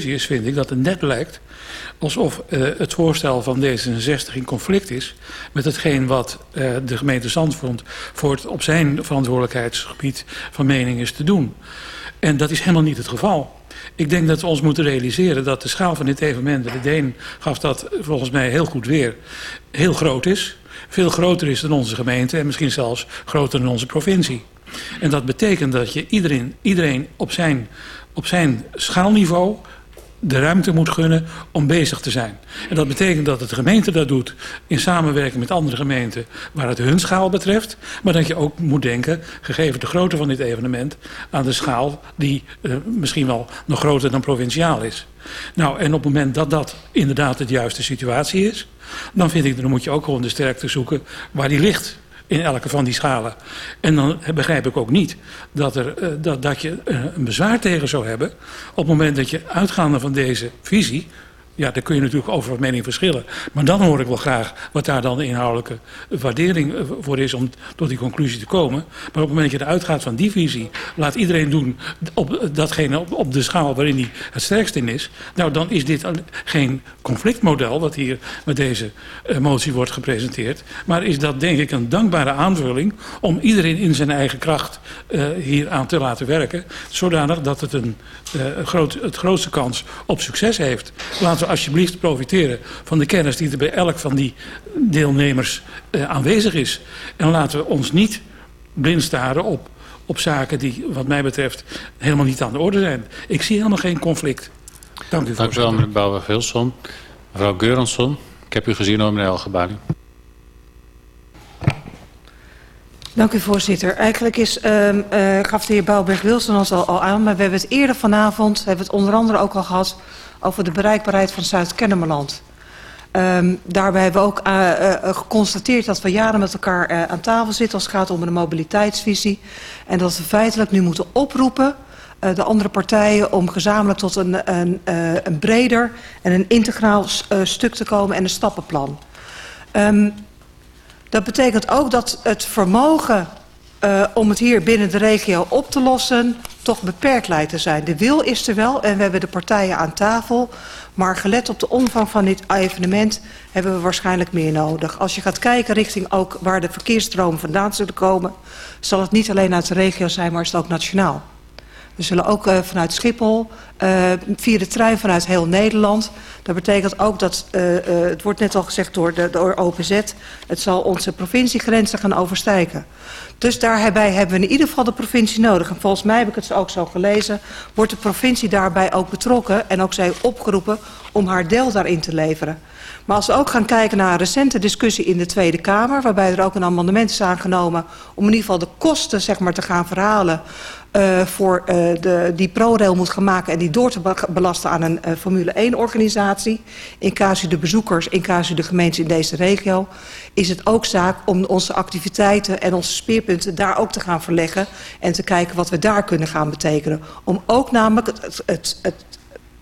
is, vind ik, dat het net lijkt alsof uh, het voorstel van D66 in conflict is met hetgeen wat uh, de gemeente Zandvoort voor het op zijn verantwoordelijkheidsgebied van mening is te doen. En dat is helemaal niet het geval. Ik denk dat we ons moeten realiseren dat de schaal van dit evenement, de Deen gaf dat volgens mij heel goed weer, heel groot is. Veel groter is dan onze gemeente en misschien zelfs groter dan onze provincie. En dat betekent dat je iedereen, iedereen op, zijn, op zijn schaalniveau de ruimte moet gunnen om bezig te zijn. En dat betekent dat de gemeente dat doet in samenwerking met andere gemeenten waar het hun schaal betreft. Maar dat je ook moet denken, gegeven de grootte van dit evenement, aan de schaal die uh, misschien wel nog groter dan provinciaal is. Nou, en op het moment dat dat inderdaad de juiste situatie is, dan vind ik, dan moet je ook gewoon de sterkte zoeken waar die ligt in elke van die schalen. En dan begrijp ik ook niet dat, er, uh, dat, dat je uh, een bezwaar tegen zou hebben... op het moment dat je uitgaande van deze visie... Ja, daar kun je natuurlijk over mening verschillen. Maar dan hoor ik wel graag wat daar dan de inhoudelijke waardering eh, voor is om tot die conclusie te komen. Maar op het moment dat je eruit gaat van die visie, laat iedereen doen op datgene op, op de schaal waarin hij het sterkst in is. Nou, dan is dit geen conflictmodel wat hier met deze uh, motie wordt gepresenteerd. Maar is dat denk ik een dankbare aanvulling om iedereen in zijn eigen kracht hier aan te laten werken. Zodanig dat het een, groot, het grootste kans op succes heeft. We alsjeblieft profiteren van de kennis die er bij elk van die deelnemers uh, aanwezig is. En laten we ons niet blind staren op, op zaken die wat mij betreft helemaal niet aan de orde zijn. Ik zie helemaal geen conflict. Dank u, Dank u wel, meneer Bouwer-Wilson. Mevrouw Geuransson, ik heb u gezien hoor, meneer Elgebali. Dank u, voorzitter. Eigenlijk is, uh, uh, gaf de heer Bouwberg-Wilson ons al, al aan, maar we hebben het eerder vanavond, hebben we het onder andere ook al gehad over de bereikbaarheid van Zuid-Kennemerland. Um, daarbij hebben we ook uh, uh, geconstateerd dat we jaren met elkaar aan tafel zitten als het gaat om een mobiliteitsvisie. En dat we feitelijk nu moeten oproepen de andere partijen om gezamenlijk tot een, een, een breder en een integraal stuk te komen en een stappenplan. Um, dat betekent ook dat het vermogen uh, om het hier binnen de regio op te lossen toch beperkt lijkt te zijn. De wil is er wel en we hebben de partijen aan tafel. Maar gelet op de omvang van dit evenement hebben we waarschijnlijk meer nodig. Als je gaat kijken richting ook waar de verkeersstromen vandaan zullen komen... zal het niet alleen uit de regio zijn, maar is het ook nationaal. We zullen ook uh, vanuit Schiphol, uh, via de trein vanuit heel Nederland. Dat betekent ook dat, het wordt net al gezegd door, de, door OPZ... het zal onze provinciegrenzen gaan overstijgen. Dus daarbij hebben we in ieder geval de provincie nodig. En volgens mij heb ik het ook zo gelezen... wordt de provincie daarbij ook betrokken en ook zij opgeroepen... om haar deel daarin te leveren. Maar als we ook gaan kijken naar een recente discussie in de Tweede Kamer... waarbij er ook een amendement is aangenomen... om in ieder geval de kosten zeg maar, te gaan verhalen... Uh, voor uh, de, die ProRail moet gaan maken en die door te belasten aan een uh, Formule 1-organisatie. In casu de bezoekers, in casu de gemeentes in deze regio... is het ook zaak om onze activiteiten en onze speerpunten daar ook te gaan verleggen... en te kijken wat we daar kunnen gaan betekenen. Om ook namelijk het, het, het,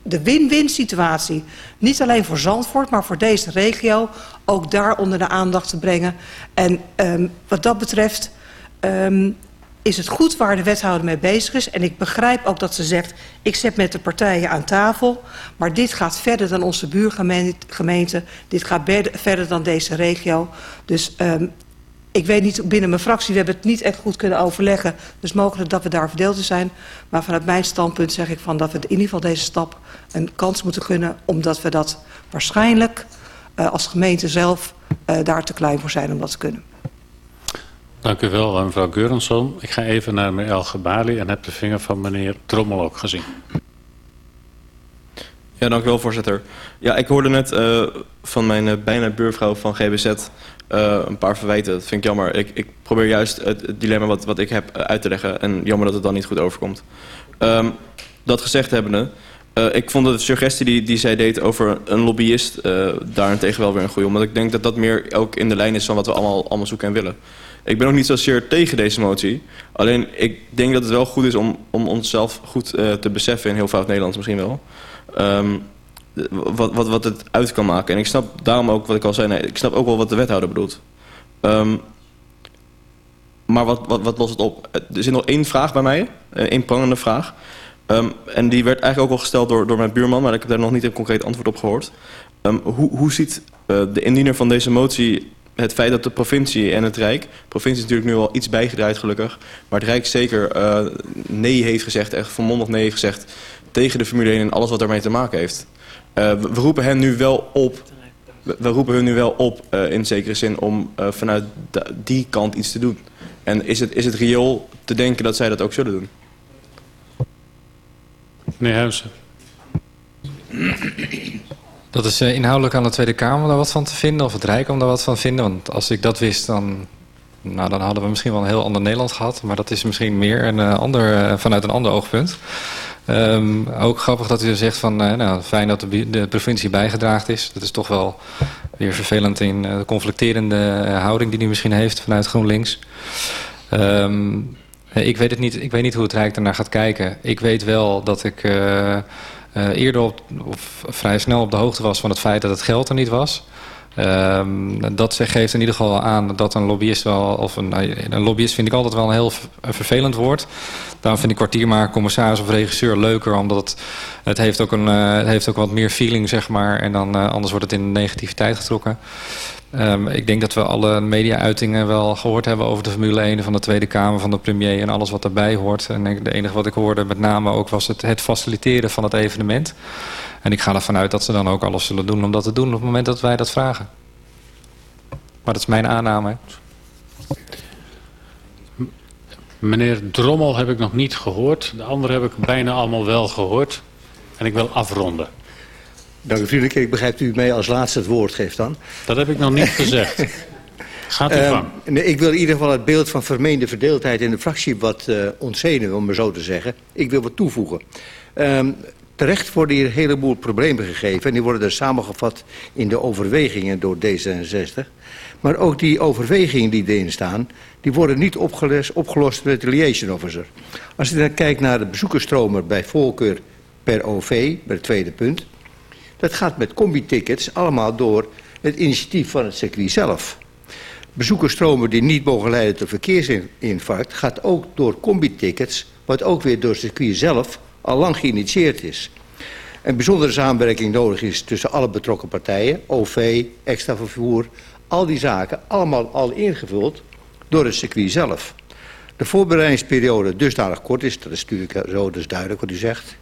de win-win situatie, niet alleen voor Zandvoort, maar voor deze regio... ook daar onder de aandacht te brengen. En um, wat dat betreft... Um, is het goed waar de wethouder mee bezig is. En ik begrijp ook dat ze zegt, ik zet met de partijen aan tafel. Maar dit gaat verder dan onze buurgemeente. Dit gaat verder dan deze regio. Dus um, ik weet niet, binnen mijn fractie, we hebben het niet echt goed kunnen overleggen. Dus mogelijk dat we daar verdeeld zijn. Maar vanuit mijn standpunt zeg ik van dat we in ieder geval deze stap een kans moeten gunnen. Omdat we dat waarschijnlijk uh, als gemeente zelf uh, daar te klein voor zijn om dat te kunnen. Dank u wel, mevrouw Geurensson. Ik ga even naar meneer El Gebali en heb de vinger van meneer Trommel ook gezien. Ja, dank u wel, voorzitter. Ja, ik hoorde net uh, van mijn uh, bijna buurvrouw van GBZ uh, een paar verwijten. Dat vind ik jammer. Ik, ik probeer juist het, dilemma wat, wat ik heb uit te leggen. En jammer dat het dan niet goed overkomt. Um, dat gezegd hebbende... Uh, ik vond de suggestie die, die zij deed over een lobbyist uh, daarentegen wel weer een goede. Omdat ik denk dat dat meer ook in de lijn is van wat we allemaal, allemaal zoeken en willen. Ik ben ook niet zozeer tegen deze motie. Alleen ik denk dat het wel goed is om, om onszelf goed te beseffen... in heel fout Nederlands misschien wel... Um, wat, wat, wat het uit kan maken. En ik snap daarom ook wat ik al zei... Nee, ik snap ook wel wat de wethouder bedoelt. Um, maar wat, wat, wat lost het op? Er zit nog één vraag bij mij. Één prangende vraag. Ehm, en die werd eigenlijk ook al gesteld door, door mijn buurman, maar ik heb daar nog niet een concreet antwoord op gehoord. Ehm, hoe, hoe ziet uh, de indiener van deze motie het feit dat de provincie en het Rijk... provincie is natuurlijk nu al iets bijgedraaid gelukkig... maar het Rijk zeker uh, nee heeft gezegd, echt volmondig nee heeft gezegd... tegen de Formule 1 en alles wat daarmee te maken heeft. Uh, we, roepen hen nu wel op... We, we roepen hun nu wel op uh, in zekere zin om vanuit die kant iets te doen. En is het, is het reëel te denken dat zij dat ook zullen doen? Meneer Huizen. Dat is uh, inhoudelijk aan de Tweede Kamer om daar wat van te vinden, of het Rijk om daar wat van te vinden. Want als ik dat wist, dan, nou, dan hadden we misschien wel een heel ander Nederland gehad. Maar dat is misschien meer een, uh, ander, uh, vanuit een ander oogpunt. Um, ook grappig dat u zegt van, nou, fijn dat de, provincie bijgedraagd is. Dat is toch wel weer vervelend in de conflicterende houding die u misschien heeft vanuit GroenLinks. Um, ik weet het niet, ik weet niet hoe het Rijk ernaar gaat kijken. Ik weet wel dat ik eerder of vrij snel op de hoogte was van het feit dat het geld er niet was. Um, dat geeft in ieder geval aan dat een lobbyist wel, of een, een lobbyist vind ik altijd wel een heel vervelend woord. Daarom vind ik kwartiermaker, commissaris of regisseur leuker, omdat het, het, heeft, ook een, uh, het heeft ook wat meer feeling, zeg maar. En dan, uh, anders wordt het in de negativiteit getrokken. Um, ik denk dat we alle media-uitingen wel gehoord hebben over de Formule 1 van de Tweede Kamer, van de premier en alles wat daarbij hoort. En de enige wat ik hoorde met name ook was het, het faciliteren van het evenement. En ik ga ervan uit dat ze dan ook alles zullen doen om dat te doen op het moment dat wij dat vragen. Maar dat is mijn aanname. Meneer Drommel heb ik nog niet gehoord. De anderen heb ik bijna allemaal wel gehoord. En ik wil afronden. Dank u vriendelijk. Ik begrijp dat u mij als laatste het woord geeft dan. Dat heb ik nog niet gezegd. Gaat u uh, gang. Nee, ik wil in ieder geval het beeld van vermeende verdeeldheid in de fractie wat uh, ontzenen, om maar zo te zeggen. Ik wil wat toevoegen. Um, terecht worden hier een heleboel problemen gegeven. En die worden er samengevat in de overwegingen door D66. Maar ook die overwegingen die erin staan... die worden niet opgelost, opgelost met de liaison officer. Als je dan kijkt naar de bezoekersstromer bij voorkeur per OV... bij het tweede punt... dat gaat met combi-tickets allemaal door het initiatief van het circuit zelf. Bezoekersstromen die niet mogen leiden tot verkeersinfarct... gaat ook door combi-tickets... wat ook weer door het circuit zelf al lang geïnitieerd is. Een bijzondere samenwerking nodig is tussen alle betrokken partijen, OV, extra vervoer, al die zaken, allemaal al ingevuld door het circuit zelf. De voorbereidingsperiode dusdanig kort is, dat is natuurlijk zo, dat is duidelijk wat u zegt.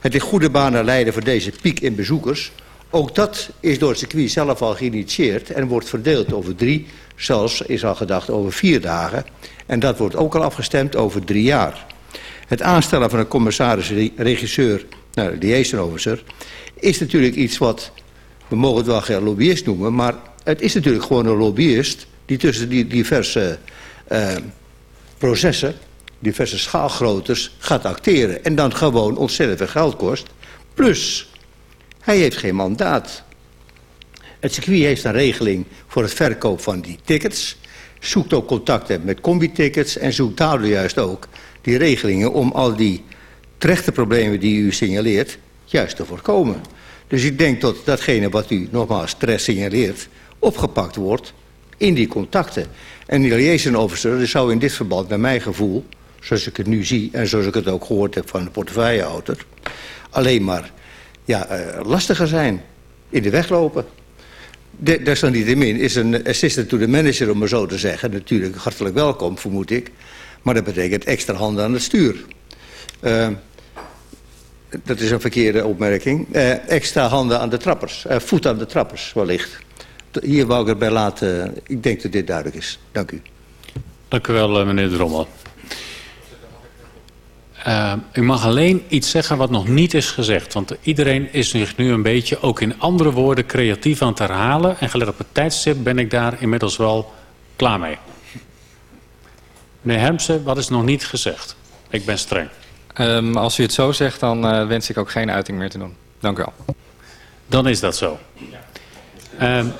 Het in goede banen leiden voor deze piek in bezoekers. Ook dat is door het circuit zelf al geïnitieerd en wordt verdeeld over drie, zelfs is al gedacht over vier dagen. En dat wordt ook al afgestemd over drie jaar. Het aanstellen van een commissaris-regisseur, nou, liaison officer, is natuurlijk iets wat, we mogen het wel geen lobbyist noemen, maar het is natuurlijk gewoon een lobbyist die tussen die diverse uh, processen, diverse schaalgroottes gaat acteren. En dan gewoon ontzettend veel geld kost. Plus, hij heeft geen mandaat. Het circuit heeft een regeling voor het verkoop van die tickets. Zoekt ook contacten met combi-tickets en zoekt daardoor juist ook die regelingen om al die terechte problemen die u signaleert juist te voorkomen. Dus ik denk dat datgene wat u nogmaals terecht signaleert opgepakt wordt in die contacten. En die liaison officer zou in dit verband naar mijn gevoel, zoals ik het nu zie en zoals ik het ook gehoord heb van de portefeuillehouder, alleen maar ja, uh, lastiger zijn, in de weg lopen. De, desalniettemin is een assistant to the manager, om maar zo te zeggen, natuurlijk hartelijk welkom, vermoed ik. Maar dat betekent extra handen aan het stuur. Uh, dat is een verkeerde opmerking. Uh, extra handen aan de trappers. Voet aan de trappers, wellicht. Hier wou ik erbij laten. Ik denk dat dit duidelijk is. Dank u. Dank u wel, meneer Drommel. Uh, u mag alleen iets zeggen wat nog niet is gezegd. Want iedereen is zich nu een beetje, ook in andere woorden, creatief aan het herhalen. En gelet op het tijdstip ben ik daar inmiddels wel klaar mee. Meneer Hemsen, wat is nog niet gezegd? Ik ben streng. Um, als u het zo zegt, dan uh, wens ik ook geen uiting meer te doen. Dank u wel. Dan is dat zo. Um,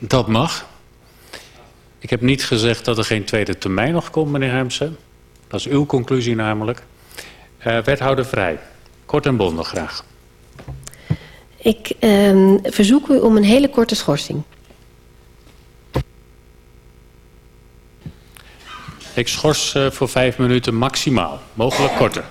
dat mag. Ik heb niet gezegd dat er geen tweede termijn nog komt, meneer Hemsen. Dat is uw conclusie namelijk. Uh, wethouder Vrij. Kort en bondig graag. Ik um, verzoek u om een hele korte schorsing. Ik schors uh, voor vijf minuten maximaal. Mogelijk korter.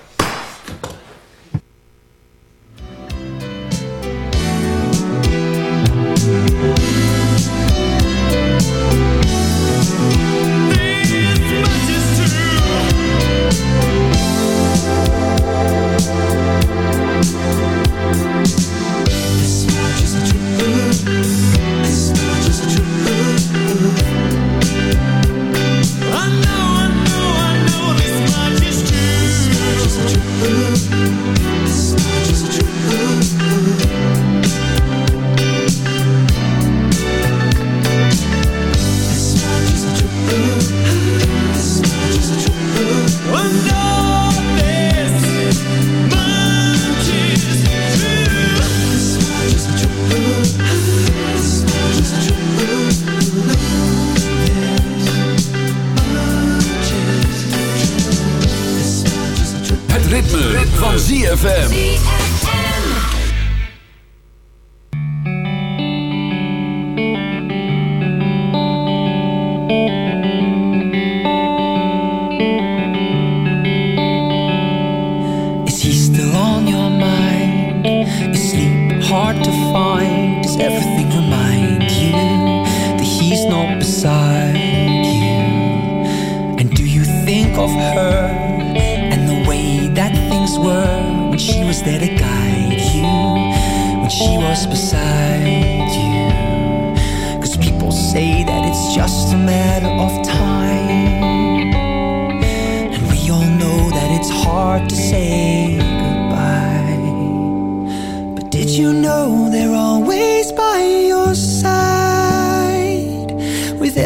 Sleep hard to find. Does everything remind you that he's not beside you? And do you think of her and the way that things were when she was there to guide you? When she was beside you? Cause people say that it's just a matter of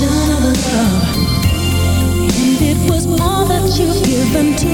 vision of love, and it was more that you've given to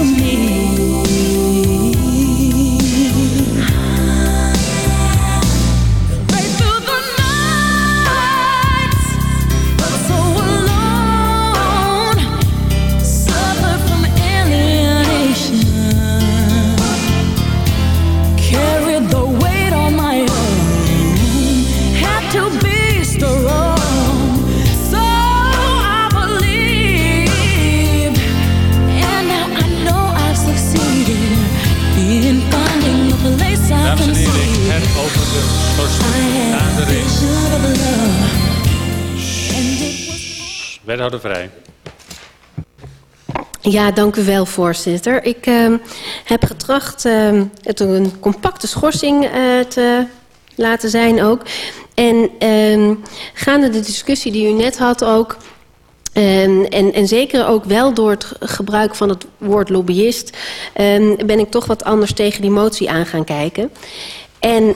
Ja, dank u wel, voorzitter. Ik uh, heb getracht uh, het een compacte schorsing uh, te laten zijn ook. En uh, gaande de discussie die u net had ook... En, en zeker ook wel door het gebruik van het woord lobbyist... Ben ik toch wat anders tegen die motie aan gaan kijken. En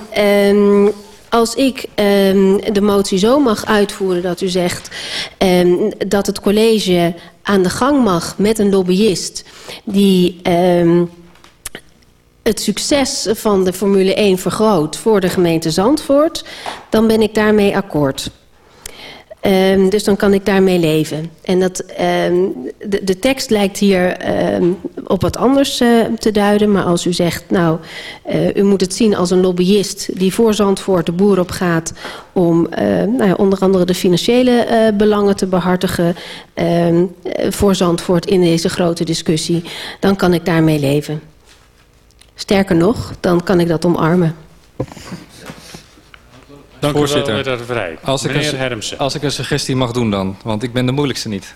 als ik um, de motie zo mag uitvoeren dat u zegt... Um, dat het college aan de gang mag met een lobbyist... die um, het succes van de Formule 1 vergroot voor de gemeente Zandvoort... dan ben ik daarmee akkoord. Um, dus dan kan ik daarmee leven. En dat, um, de, tekst lijkt hier um, op wat anders uh, te duiden. Maar als u zegt, nou, uh, u moet het zien als een lobbyist... die voor Zandvoort de boer op gaat... om nou ja, onder andere de financiële belangen te behartigen... voor Zandvoort in deze grote discussie... dan kan ik daarmee leven. Sterker nog, dan kan ik dat omarmen. Dank Voorzitter, u wel, meneer Vrij. Als ik, meneer een, Hermsen. als ik een suggestie mag doen dan, want ik ben de moeilijkste niet.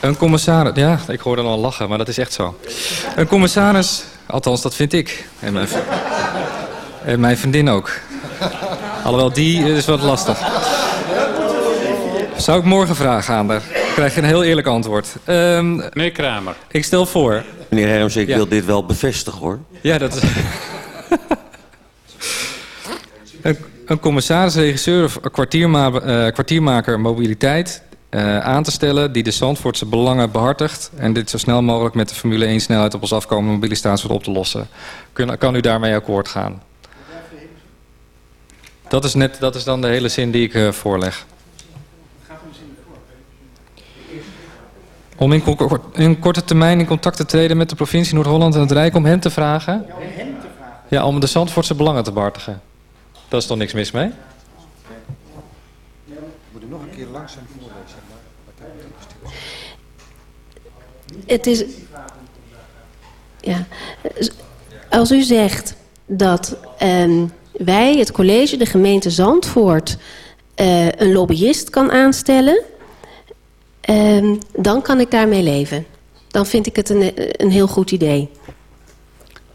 Een commissaris, ja, ik hoor dan al lachen, maar dat is echt zo. Een commissaris, althans dat vind ik. En mijn, en mijn vriendin ook. Alhoewel, die is wat lastig. Zou ik morgen vragen aan haar? krijg je een heel eerlijk antwoord. Um, Meneer Kramer. Ik stel voor... Meneer Herms, ik ja. wil dit wel bevestigen hoor. Ja, dat is... een, een commissaris, regisseur of kwartierma uh, kwartiermaker mobiliteit uh, aan te stellen... die de Zandvoortse belangen behartigt... en dit zo snel mogelijk met de Formule 1 snelheid op ons afkomende mobiliteitswet op te lossen. Kun, kan u daarmee akkoord gaan? Dat is, net, dat is dan de hele zin die ik uh, voorleg. Om in, in, korte termijn in contact te treden met de provincie Noord-Holland en het Rijk om hen te vragen? Ja, om hen te vragen. Ja, om de Zandvoortse belangen te behartigen. Daar is toch niks mis mee? We moeten nog een keer langzaam voorlezen. Het is... Ja. Als u zegt dat um, wij, het college, de gemeente Zandvoort... Uh, een lobbyist kan aanstellen... Um, dan kan ik daarmee leven. Dan vind ik het een, een heel goed idee.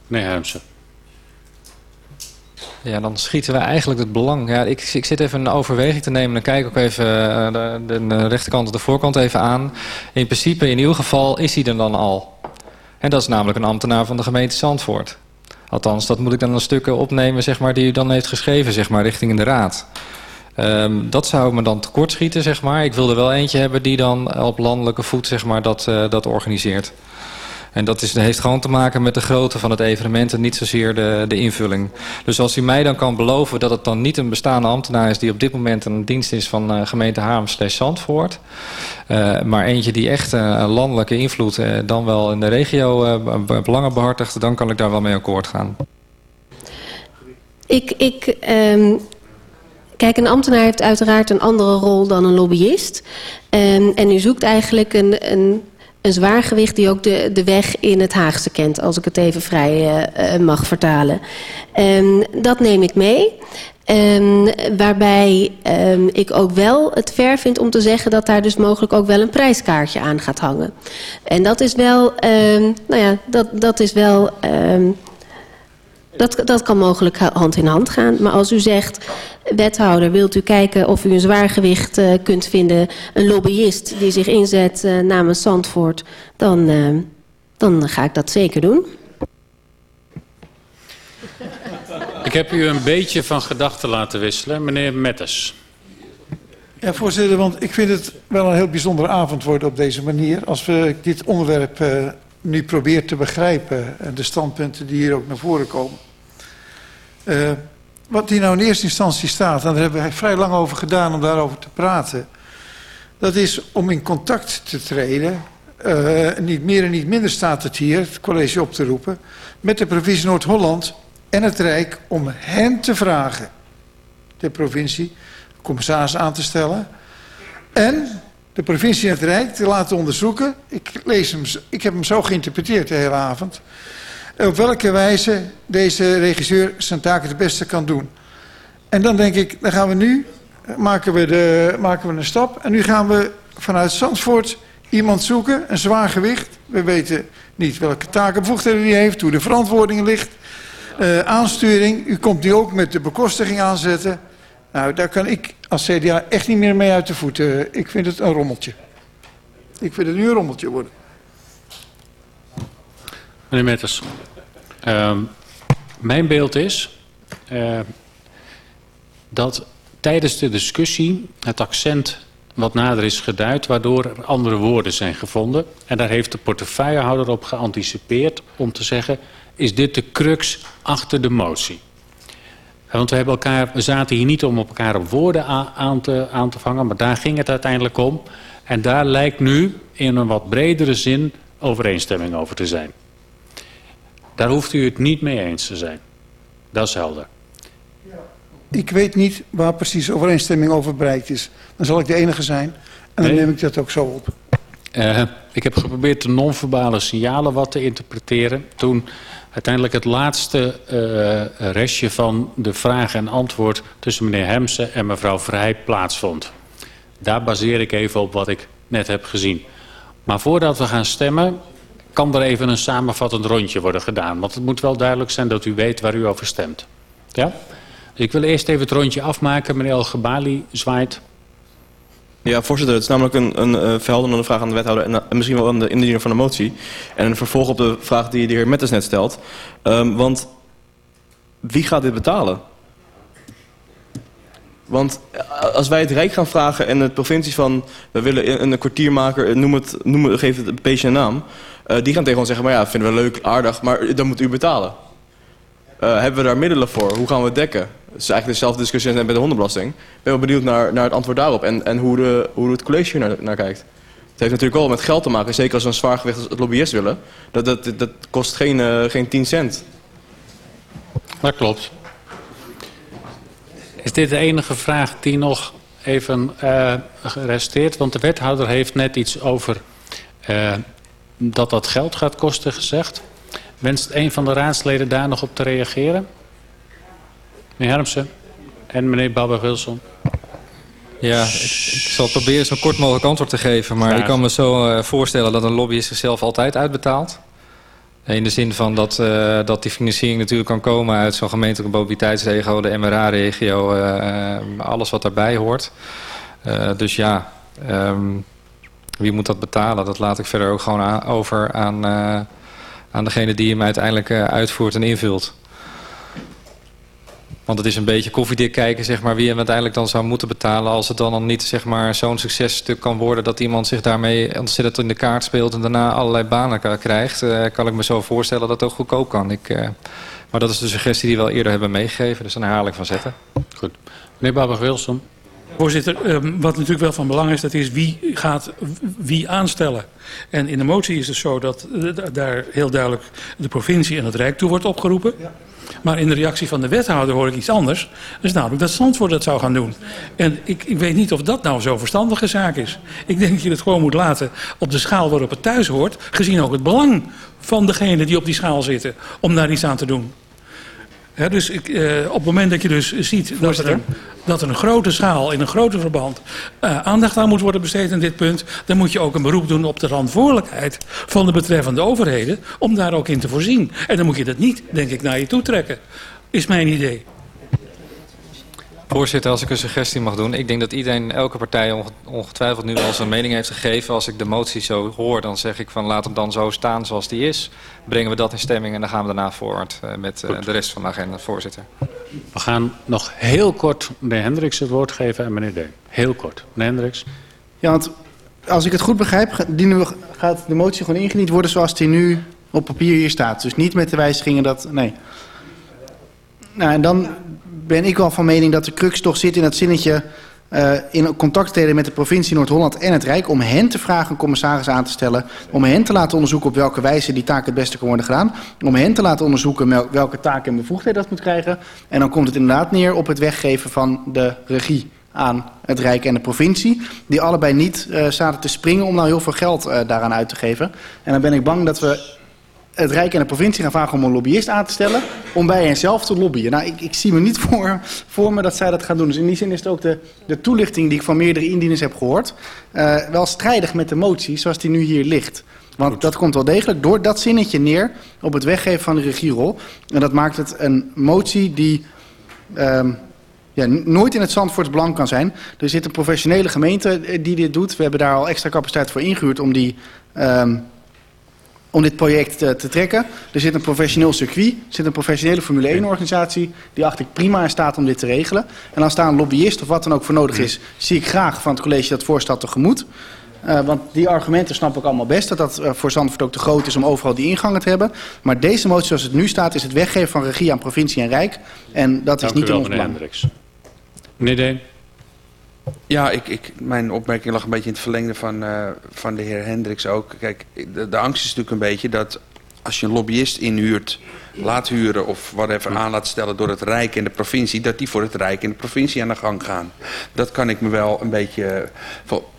Meneer Hermsen. Ja, dan schieten we eigenlijk het belang. Ja, ik, ik zit even een overweging te nemen. Dan kijk ik ook even uh, de, de, rechterkant of de voorkant even aan. In principe, in ieder geval, is hij er dan al. En dat is namelijk een ambtenaar van de gemeente Zandvoort. Althans, dat moet ik dan een stukken opnemen zeg maar, die u dan heeft geschreven zeg maar, richting in de raad. Um, dat zou me dan tekortschieten, zeg maar. Ik wilde wel eentje hebben die dan op landelijke voet zeg maar, dat, uh, dat organiseert. En dat is, heeft gewoon te maken met de grootte van het evenement en niet zozeer de, de invulling. Dus als u mij dan kan beloven dat het dan niet een bestaande ambtenaar is... die op dit moment een dienst is van uh, gemeente Haarlem slash Zandvoort... Uh, maar eentje die echt uh, landelijke invloed dan wel in de regio belangen behartigt... dan kan ik daar wel mee akkoord gaan. Ik... ik um Kijk, een ambtenaar heeft uiteraard een andere rol dan een lobbyist. Um, en u zoekt eigenlijk een, een, een zwaargewicht die ook de, de weg in het Haagse kent. Als ik het even vrij uh, mag vertalen. Um, dat neem ik mee. Um, waarbij um, ik ook wel het ver vind om te zeggen dat daar dus mogelijk ook wel een prijskaartje aan gaat hangen. En dat is wel, nou ja, dat, dat is wel... Dat, dat kan mogelijk hand in hand gaan. Maar als u zegt, wethouder, wilt u kijken of u een zwaargewicht uh, kunt vinden... een lobbyist die zich inzet uh, namens Zandvoort... Dan, uh, dan ga ik dat zeker doen. Ik heb u een beetje van gedachten laten wisselen. Meneer Metters. Ja, voorzitter, want ik vind het wel een heel bijzondere avond worden op deze manier. Als we dit onderwerp uh, nu proberen te begrijpen en de standpunten die hier ook naar voren komen. Uh, wat hier nou in eerste instantie staat, en daar hebben we vrij lang over gedaan om daarover te praten. Dat is om in contact te treden, uh, niet meer en niet minder staat het hier, het college op te roepen, met de provincie Noord-Holland en het Rijk om hen te vragen, de provincie, commissaris aan te stellen. En de provincie en het Rijk te laten onderzoeken. Ik, lees hem, ik heb hem zo geïnterpreteerd de hele avond. Op welke wijze deze regisseur zijn taken het beste kan doen. En dan denk ik, dan gaan we nu, maken we, de, maken we een stap. En nu gaan we vanuit Zandvoort iemand zoeken, een zwaar gewicht. We weten niet welke taken en bevoegdheden die heeft, hoe de verantwoording ligt. Uh, aansturing, u komt die ook met de bekostiging aanzetten. Nou, daar kan ik als CDA echt niet meer mee uit de voeten. Ik vind het een rommeltje. Ik vind het nu een rommeltje worden. Meneer Metters, uh, mijn beeld is uh, dat tijdens de discussie het accent wat nader is geduid, waardoor er andere woorden zijn gevonden. En daar heeft de portefeuillehouder op geanticipeerd om te zeggen, is dit de crux achter de motie? Want we, hebben elkaar, we zaten hier niet om op elkaar op woorden aan te, aan te vangen, maar daar ging het uiteindelijk om. En daar lijkt nu in een wat bredere zin overeenstemming over te zijn. Daar hoeft u het niet mee eens te zijn. Dat is helder. Ik weet niet waar precies overeenstemming over bereikt is. Dan zal ik de enige zijn. En dan Nee. neem ik dat ook zo op. Uh, ik heb geprobeerd de non-verbale signalen wat te interpreteren. Toen uiteindelijk het laatste uh, restje van de vraag en antwoord... tussen meneer Hemsen en mevrouw Vrij plaatsvond. Daar baseer ik even op wat ik net heb gezien. Maar voordat we gaan stemmen... kan er even een samenvattend rondje worden gedaan. Want het moet wel duidelijk zijn dat u weet waar u over stemt. Ja? Ik wil eerst even het rondje afmaken. Meneer El Gebali zwaait. Ja, voorzitter, het is namelijk een, een uh, verhelderende vraag aan de wethouder en, uh, en misschien wel aan de indiener van de motie. En een vervolg op de vraag die de heer Metters net stelt. Um, want wie gaat dit betalen? Want als wij het Rijk gaan vragen en de provincie van... we willen een, kwartiermaker, noem het, noem geef het een beetje een naam... Uh, die gaan tegen ons zeggen, maar ja, vinden we leuk, aardig, maar dan moet u betalen. Hebben we daar middelen voor? Hoe gaan we het dekken? Het is eigenlijk dezelfde discussie als bij de hondenbelasting. Ik ben wel benieuwd naar, naar het antwoord daarop en, en hoe, hoe het college hier naar, kijkt. Het heeft natuurlijk wel met geld te maken, zeker als we een zwaar gewicht als lobbyist willen. Dat, dat, dat kost geen, geen 10 cent. Dat klopt. Is dit de enige vraag die nog even uh, geresteerd? Want de wethouder heeft net iets over uh, dat dat geld gaat kosten gezegd. Wenst een van de raadsleden daar nog op te reageren? Meneer Hermsen en meneer Babber-Wilson. Ja, ik, ik, zal proberen zo kort mogelijk antwoord te geven. Maar ja. ik kan me zo uh, voorstellen dat een lobbyist zichzelf altijd uitbetaalt. In de zin van dat, uh, dat die financiering natuurlijk kan komen uit zo'n gemeentelijke mobiliteitsregio, de MRA-regio, uh, alles wat daarbij hoort. Uh, dus ja, um, wie moet dat betalen? Dat laat ik verder ook gewoon over aan, aan degene die hem uiteindelijk uitvoert en invult. Want het is een beetje koffiedik kijken, zeg maar, wie hem uiteindelijk dan zou moeten betalen... als het dan, dan niet zeg maar, zo'n successtuk kan worden... dat iemand zich daarmee ontzettend in de kaart speelt... en daarna allerlei banen krijgt. Uh, kan ik me zo voorstellen dat het ook goedkoop kan. Ik, uh, maar dat is de suggestie die we al eerder hebben meegegeven. Dus dan herhaal ik van zetten. Goed. Meneer Babber-Wilson. Voorzitter, um, wat natuurlijk wel van belang is, dat is wie gaat wie aanstellen. En in de motie is het zo dat uh, daar heel duidelijk de provincie en het Rijk toe wordt opgeroepen. Ja. Maar in de reactie van de wethouder hoor ik iets anders. Dat is namelijk dat Zandvoort dat zou gaan doen. En ik, ik weet niet of dat nou zo'n verstandige zaak is. Ik denk dat je het gewoon moet laten op de schaal waarop het thuis hoort. Gezien ook het belang van degene die op die schaal zitten. Om daar iets aan te doen. He, dus ik, uh, op het moment dat je dus ziet dat er, dat er een grote schaal in een groter verband uh, aandacht aan moet worden besteed aan dit punt, dan moet je ook een beroep doen op de verantwoordelijkheid van de betreffende overheden om daar ook in te voorzien. En dan moet je dat niet, denk ik, naar je toe trekken. Is mijn idee. Voorzitter, als ik een suggestie mag doen. Ik denk dat iedereen, elke partij ongetwijfeld nu al zijn mening heeft gegeven. Als ik de motie zo hoor, dan zeg ik van laat hem dan zo staan zoals die is. Brengen we dat in stemming en dan gaan we daarna voort met uh, de rest van de agenda, voorzitter. We gaan nog heel kort meneer Hendricks het woord geven en meneer Deen. Heel kort. Meneer Hendricks. Ja, want als ik het goed begrijp, gaat de motie gewoon ingediend worden zoals die nu op papier hier staat. Dus niet met de wijzigingen dat... Nee. Nou, en dan ben ik wel van mening dat de crux toch zit in dat zinnetje... Uh, in contact treden met de provincie Noord-Holland en het Rijk... om hen te vragen een commissaris aan te stellen... om hen te laten onderzoeken op welke wijze die taak het beste kan worden gedaan... om hen te laten onderzoeken welke taken en bevoegdheden dat moet krijgen... en dan komt het inderdaad neer op het weggeven van de regie aan het Rijk en de provincie... die allebei niet uh, zaten te springen om nou heel veel geld uh, daaraan uit te geven. En dan ben ik bang dat we het Rijk en de provincie gaan vragen om een lobbyist aan te stellen... om bij hen zelf te lobbyen. Nou, ik, ik zie me niet voor, voor me dat zij dat gaan doen. Dus in die zin is het ook de, de toelichting die ik van meerdere indieners heb gehoord... Uh, wel strijdig met de motie zoals die nu hier ligt. Want dat komt wel degelijk door dat zinnetje neer op het weggeven van de regierol. En dat maakt het een motie die... Um, ja, nooit in het Zandvoorts belang kan zijn. Er zit een professionele gemeente die dit doet. We hebben daar al extra capaciteit voor ingehuurd om die um, om dit project te, te trekken. Er zit een professioneel circuit, er zit een professionele Formule 1-organisatie... die achter ik prima in staat om dit te regelen. En als daar een lobbyist of wat dan ook voor nodig is... zie ik graag van het college dat voorstel tegemoet. Uh, want die argumenten snap ik allemaal best... dat dat uh, voor Zandvoort ook te groot is om overal die ingangen te hebben. Maar deze motie zoals het nu staat... is het weggeven van regie aan provincie en Rijk. En dat Dank is niet in ons belang. Meneer Deen. Ja, ik, ik, mijn opmerking lag een beetje in het verlengde van, uh, van de heer Hendricks ook. Kijk, de, angst is natuurlijk een beetje dat als je een lobbyist inhuurt, laat huren of whatever aan laat stellen door het Rijk en de provincie, dat die voor het Rijk en de provincie aan de gang gaan. Dat kan ik me wel een beetje...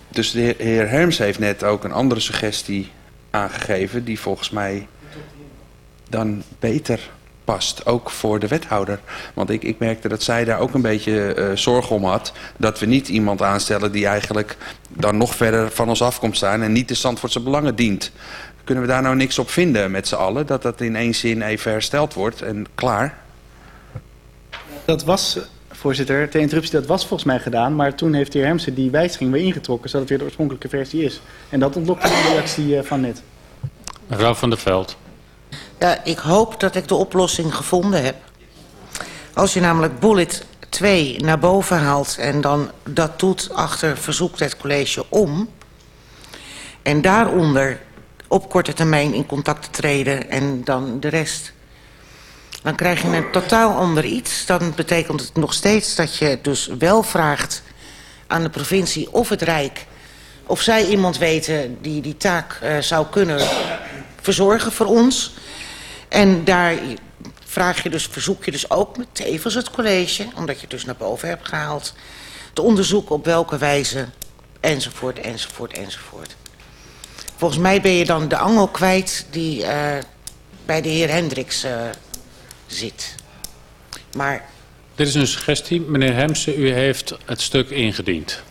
Dus de heer Herms heeft net ook een andere suggestie aangegeven die volgens mij dan beter ook voor de wethouder. Want ik, ik merkte dat zij daar ook een beetje uh, zorg om had... dat we niet iemand aanstellen die eigenlijk dan nog verder van ons af komt staan... en niet de Zandvoortse belangen dient. Kunnen we daar nou niks op vinden met z'n allen? Dat dat in één zin even hersteld wordt en klaar? Dat was, voorzitter, de interruptie, dat was volgens mij gedaan... maar toen heeft de heer Hemsen die wijziging weer ingetrokken... zodat het weer de oorspronkelijke versie is. En dat ontlokte de reactie uh, van net. Mevrouw van der Veld. Ja, ik hoop dat ik de oplossing gevonden heb. Als je namelijk bullet 2 naar boven haalt en dan dat doet achter verzoekt het college om... en daaronder op korte termijn in contact te treden en dan de rest... dan krijg je een totaal ander iets. Dan betekent het nog steeds dat je dus wel vraagt aan de provincie of het Rijk... of zij iemand weten die die taak uh, zou kunnen verzorgen voor ons... En daar vraag je dus, verzoek je dus ook met tevens het college... omdat je het dus naar boven hebt gehaald... te onderzoeken op welke wijze, enzovoort, enzovoort, enzovoort. Volgens mij ben je dan de angel kwijt die uh, bij de heer Hendricks uh, zit. Maar... Dit is een suggestie. Meneer Hemsen, u heeft het stuk ingediend.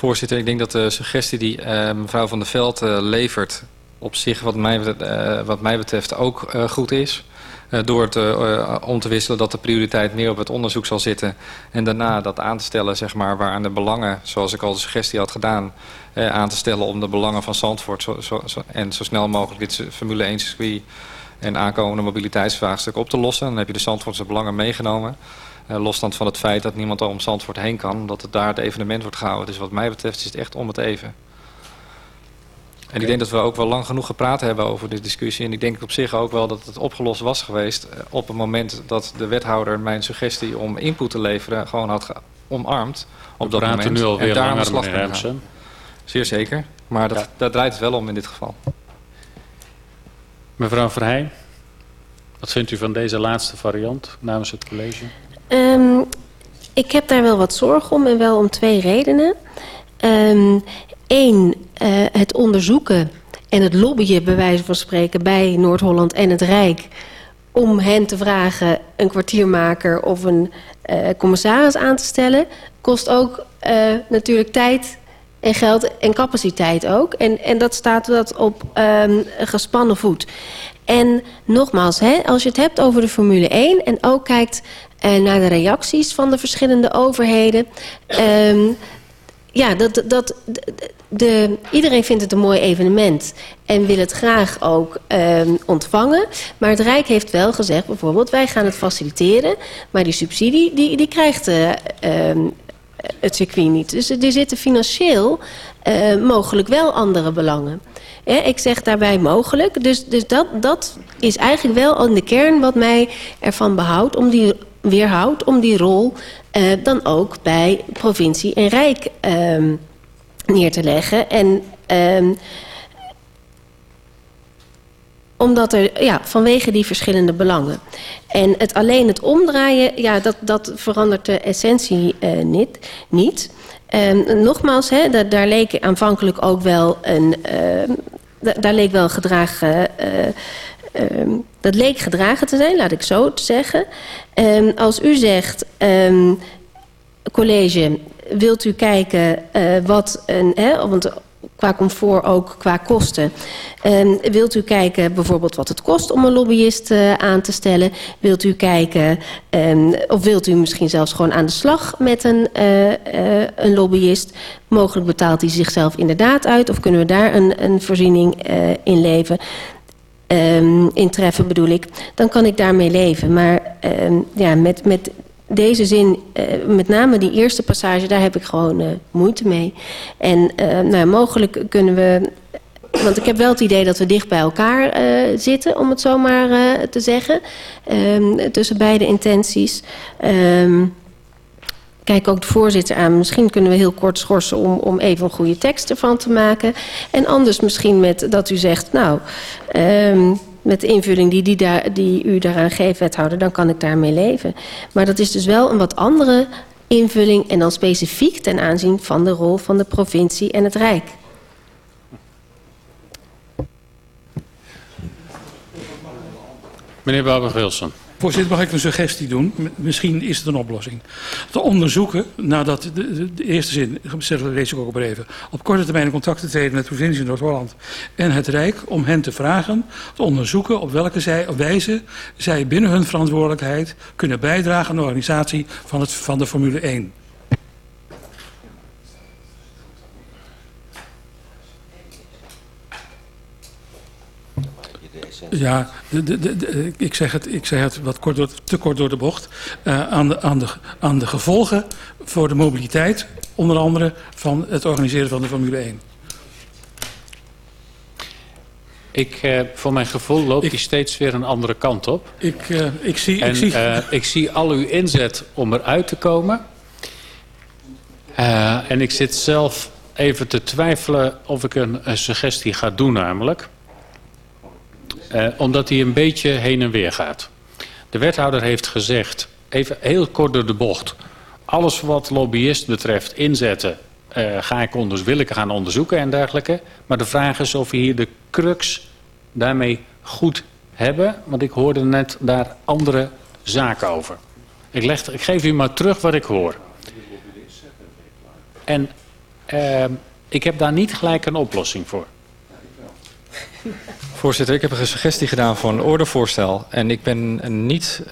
Voorzitter, ik denk dat de suggestie die uh, mevrouw Van der Veld uh, levert... op zich wat mij, uh, wat mij betreft ook goed is. door het om te wisselen dat de prioriteit meer op het onderzoek zal zitten... en daarna dat aan te stellen zeg maar, waar aan de belangen, zoals ik al de suggestie had gedaan... aan te stellen om de belangen van Zandvoort zo, zo, zo, en zo snel mogelijk dit Formule 1 circuit... en aankomende mobiliteitsvraagstuk op te lossen. Dan heb je de Zandvoortse belangen meegenomen... Losstand van het feit dat niemand om Zandvoort heen kan... omdat het daar het evenement wordt gehouden. Dus wat mij betreft is het echt om het even. En ik denk dat we ook wel lang genoeg gepraat hebben over dit discussie. En ik denk op zich ook wel dat het opgelost was geweest... Uh, op het moment dat de wethouder mijn suggestie om input te leveren... gewoon had omarmd op we dat moment. nu alweer en daar aan de slag gaan. Zeer zeker. Maar dat, Ja. daar draait het wel om in dit geval. Mevrouw Verheij, wat vindt u van deze laatste variant namens het college? Um, ik heb daar wel wat zorg om en wel om twee redenen. Eén, um, uh, het onderzoeken en het lobbyen bij wijze van spreken bij Noord-Holland en het Rijk... om hen te vragen een kwartiermaker of een uh, commissaris aan te stellen... kost ook uh, natuurlijk tijd en geld en capaciteit ook. En, en dat staat dat op um, gespannen voet. En nogmaals, hè, als je het hebt over de Formule 1 en ook kijkt uh, naar de reacties van de verschillende overheden. Um, ja, dat, dat, de, de, iedereen vindt het een mooi evenement en wil het graag ook um, ontvangen. Maar het Rijk heeft wel gezegd, bijvoorbeeld, wij gaan het faciliteren. Maar die subsidie, die, die krijgt uh, um, het circuit niet. Dus er zitten financieel uh, mogelijk wel andere belangen. Ik zeg daarbij mogelijk. Dus, dus dat, dat is eigenlijk wel aan de kern wat mij ervan behoudt... om die, weerhoudt om die rol uh, dan ook bij provincie en rijk uh, neer te leggen. En... Uh, omdat er, ja, vanwege die verschillende belangen. En het alleen het omdraaien, ja, dat, dat verandert de essentie uh, niet. niet. Um, nogmaals, hè, daar, daar leek aanvankelijk ook wel een... Daar leek wel gedragen... Uh, um, dat leek gedragen te zijn, laat ik zo zeggen. Um, als u zegt, um, college, wilt u kijken uh, wat een... Hè, want qua comfort ook qua kosten. Wilt u kijken bijvoorbeeld wat het kost om een lobbyist uh, aan te stellen? Wilt u kijken, of wilt u misschien zelfs gewoon aan de slag met een, uh, een lobbyist? Mogelijk betaalt hij zichzelf inderdaad uit of kunnen we daar een, een voorziening in leven? Um, in treffen bedoel ik, dan kan ik daarmee leven. Maar um, ja, met, met deze zin, uh, met name die eerste passage, daar heb ik gewoon uh, moeite mee. En uh, nou, mogelijk kunnen we... Want ik heb wel het idee dat we dicht bij elkaar zitten, om het zo maar te zeggen. Tussen beide intenties. Um, kijk ook de voorzitter aan. Misschien kunnen we heel kort schorsen om, om even een goede tekst ervan te maken. En anders misschien met dat u zegt, nou... Um, met de invulling die, die, daar, die u daaraan geeft, wethouder, dan kan ik daarmee leven. Maar dat is dus wel een wat andere invulling en dan specifiek ten aanzien van de rol van de provincie en het Rijk. Meneer Barbara-Wilson. Voorzitter, mag ik een suggestie doen? Misschien is het een oplossing. Te onderzoeken, nadat de, de, de eerste zin, dat lees ik ook op even, op korte termijn contact te treden met provincie Noord-Holland en het Rijk, om hen te vragen, te onderzoeken op welke zij, wijze zij binnen hun verantwoordelijkheid kunnen bijdragen aan de organisatie van, het, van de Formule 1. Ja, de, de, de, ik, zeg het, ik zeg het wat kort door, te kort door de bocht. Uh, aan, de, aan, de, aan de gevolgen voor de mobiliteit, onder andere van het organiseren van de Formule 1. Ik, uh, voor mijn gevoel loopt ik, die steeds weer een andere kant op. Ik, uh, ik, zie, en, ik, zie... ik zie al uw inzet om eruit te komen. en ik zit zelf even te twijfelen of ik een, een suggestie ga doen namelijk. Uh, omdat hij een beetje heen en weer gaat. De wethouder heeft gezegd, even heel kort door de bocht... alles wat lobbyist betreft inzetten... Uh, ga ik onders, wil ik gaan onderzoeken en dergelijke. Maar de vraag is of we hier de crux daarmee goed hebben. Want ik hoorde net daar andere zaken over. Ik, leg, ik geef u maar terug wat ik hoor. En uh, ik heb daar niet gelijk een oplossing voor. Voorzitter, ik heb een suggestie gedaan voor een ordevoorstel. En ik ben niet, uh,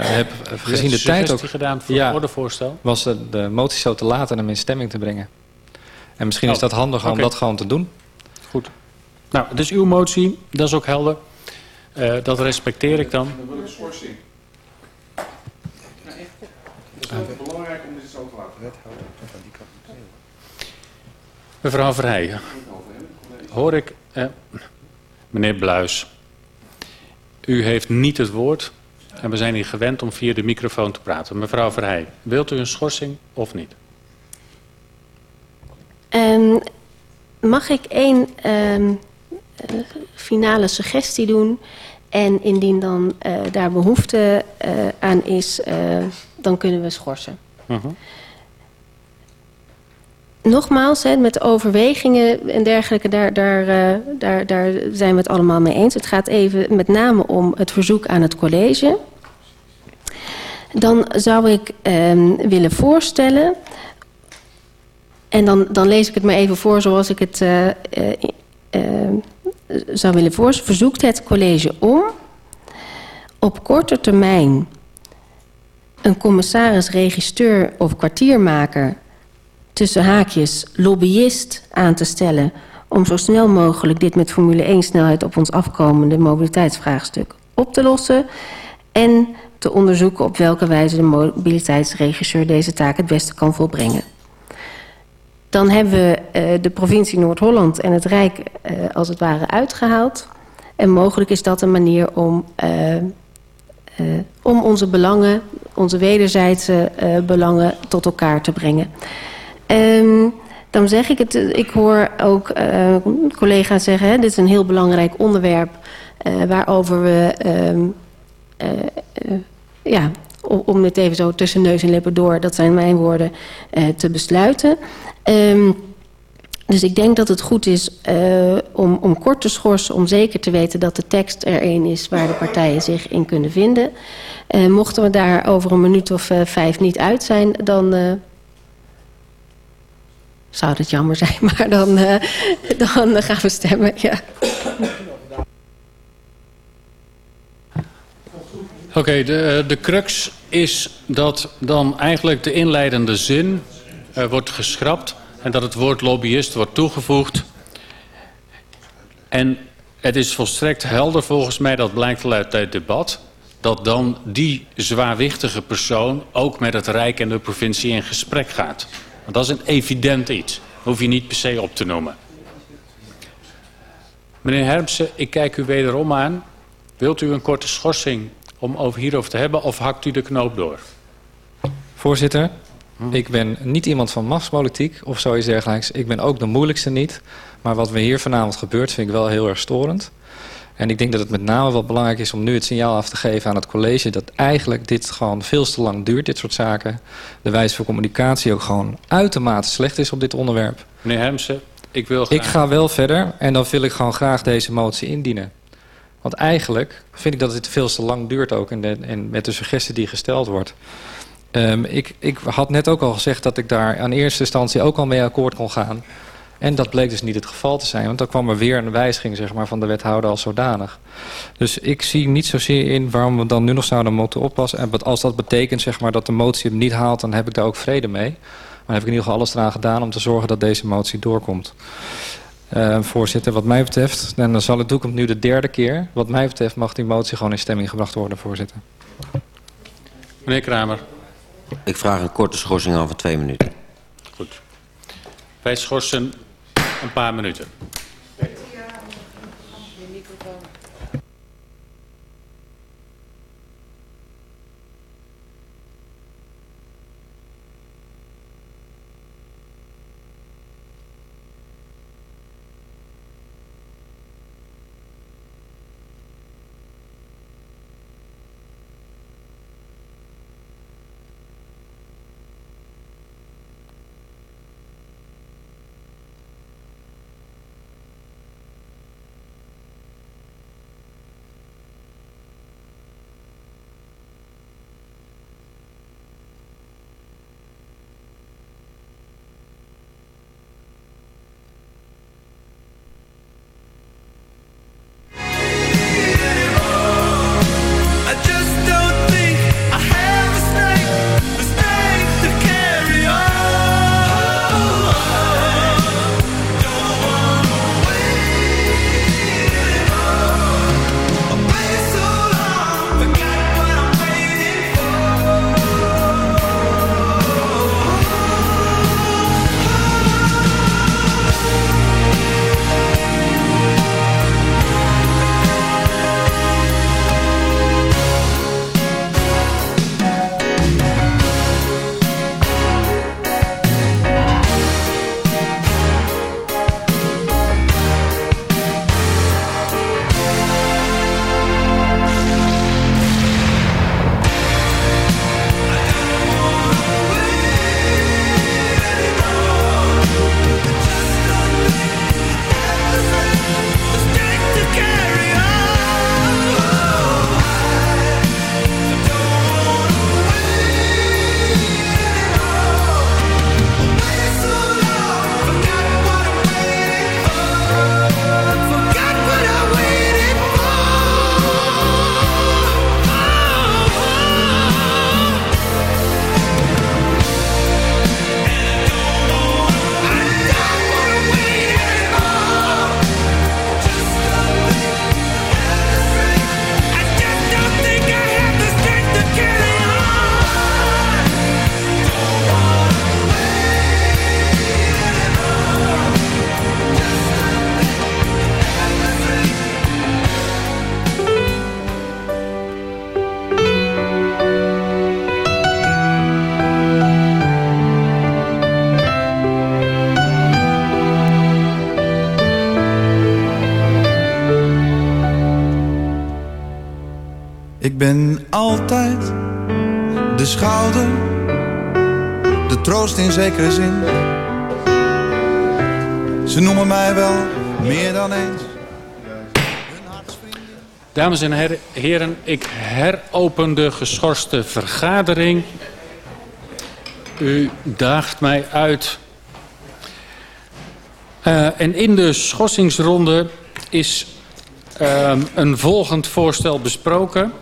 heb gezien de tijd ook... gedaan voor ja, een ordevoorstel? was de, de motie zo te laat en hem in stemming te brengen. En misschien oh, is dat handig okay. om dat gewoon te doen. Goed. Nou, dus uw motie, dat is ook helder. Uh, dat respecteer ik dan. Dan wil ik schorsing. Het is wel belangrijk om dit zo te laten. Mevrouw Verheijen, hoor ik... Uh, Meneer Bluis, u heeft niet het woord en we zijn hier gewend om via de microfoon te praten. Mevrouw Verheij, wilt u een schorsing of niet? Um, mag ik één um, finale suggestie doen? En indien dan uh, daar behoefte uh, aan is, uh, dan kunnen we schorsen. Uh -huh. Nogmaals, hè, met overwegingen en dergelijke, daar, daar, uh, daar, daar zijn we het allemaal mee eens. Het gaat even met name om het verzoek aan het college. Dan zou ik um, willen voorstellen, en dan, dan lees ik het maar even voor zoals ik het uh, uh, zou willen voorstellen. Verzoekt het college om op korte termijn een commissaris, registeur of kwartiermaker tussen haakjes lobbyist aan te stellen om zo snel mogelijk dit met Formule 1 snelheid op ons afkomende mobiliteitsvraagstuk op te lossen en te onderzoeken op welke wijze de mobiliteitsregisseur deze taak het beste kan volbrengen. Dan hebben we uh, de provincie Noord-Holland en het Rijk uh, als het ware uitgehaald. En mogelijk is dat een manier om, uh, om onze belangen, onze wederzijdse belangen tot elkaar te brengen. Um, dan zeg ik het, ik hoor ook uh, collega's zeggen, hè, dit is een heel belangrijk onderwerp. eh, waarover we, eh, eh, ja, om, het even zo tussen neus en lippen door, dat zijn mijn woorden, eh, te besluiten. Ehm, dus ik denk dat het goed is eh, om, om kort te schorsen... om zeker te weten dat de tekst er een is waar de partijen zich in kunnen vinden. Eh, mochten we daar over een minuut of eh, vijf niet uit zijn... dan eh, zou dat jammer zijn, maar dan, eh, dan gaan we stemmen. Ja. Oké, de, de crux is dat dan eigenlijk de inleidende zin eh, wordt geschrapt... en dat het woord lobbyist wordt toegevoegd. En het is volstrekt helder volgens mij, dat blijkt al uit het debat... dat dan die zwaarwichtige persoon ook met het Rijk en de provincie in gesprek gaat. Want dat is een evident iets. hoef je niet per se op te noemen. Meneer Hermsen, ik kijk u wederom aan. Wilt u een korte schorsing om over hierover te hebben of hakt u de knoop door? Voorzitter, ik ben niet iemand van machtspolitiek of zoiets dergelijks. Ik ben ook de moeilijkste niet. Maar wat we hier vanavond gebeurt vind ik wel heel erg storend. En ik denk dat het met name wel belangrijk is om nu het signaal af te geven aan het college... dat eigenlijk dit gewoon veel te lang duurt, dit soort zaken. De wijze van communicatie ook gewoon uitermate slecht is op dit onderwerp. Meneer Hermsen, ik wil graag... Ik ga wel verder en dan wil ik gewoon graag deze motie indienen. Want eigenlijk vind ik dat dit veel te lang duurt ook... in, met de suggestie die gesteld wordt. Um, ik, ik had net ook al gezegd dat ik daar aan eerste instantie ook al mee akkoord kon gaan. En dat bleek dus niet het geval te zijn. Want dan kwam er weer een wijziging zeg maar, van de wethouder als zodanig. Dus ik zie niet zozeer in waarom we dan nu nog zouden moeten oppassen. En als dat betekent zeg maar, dat de motie hem niet haalt, dan heb ik daar ook vrede mee. Maar heb ik in ieder geval alles eraan gedaan om te zorgen dat deze motie doorkomt. Uh, voorzitter, wat mij betreft, en dan zal het ik nu de derde keer. Wat mij betreft mag die motie gewoon in stemming gebracht worden, voorzitter. Meneer Kramer. Ik vraag een korte schorsing aan van twee minuten. Goed. Wij schorsen een paar minuten. In zekere zin. Ze noemen mij wel meer dan eens. Dames en her- heren, ik heropen de geschorste vergadering. U daagt mij uit. Eh, en in de schorsingsronde is ehm, een volgend voorstel besproken.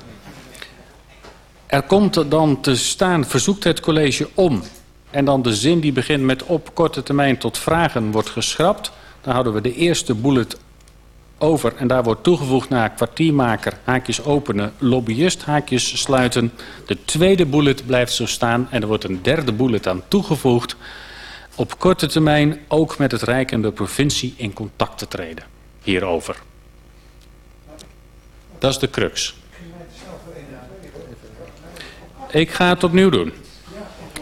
Er komt dan te staan, verzoekt het college om. En dan de zin die begint met op korte termijn tot vragen wordt geschrapt. Dan houden we de eerste bullet over en daar wordt toegevoegd naar kwartiermaker, haakjes openen, lobbyist, haakjes sluiten. De tweede bullet blijft zo staan en er wordt een derde bullet aan toegevoegd. Op korte termijn ook met het Rijk en de provincie in contact te treden hierover. Dat is de crux. Ik ga het opnieuw doen.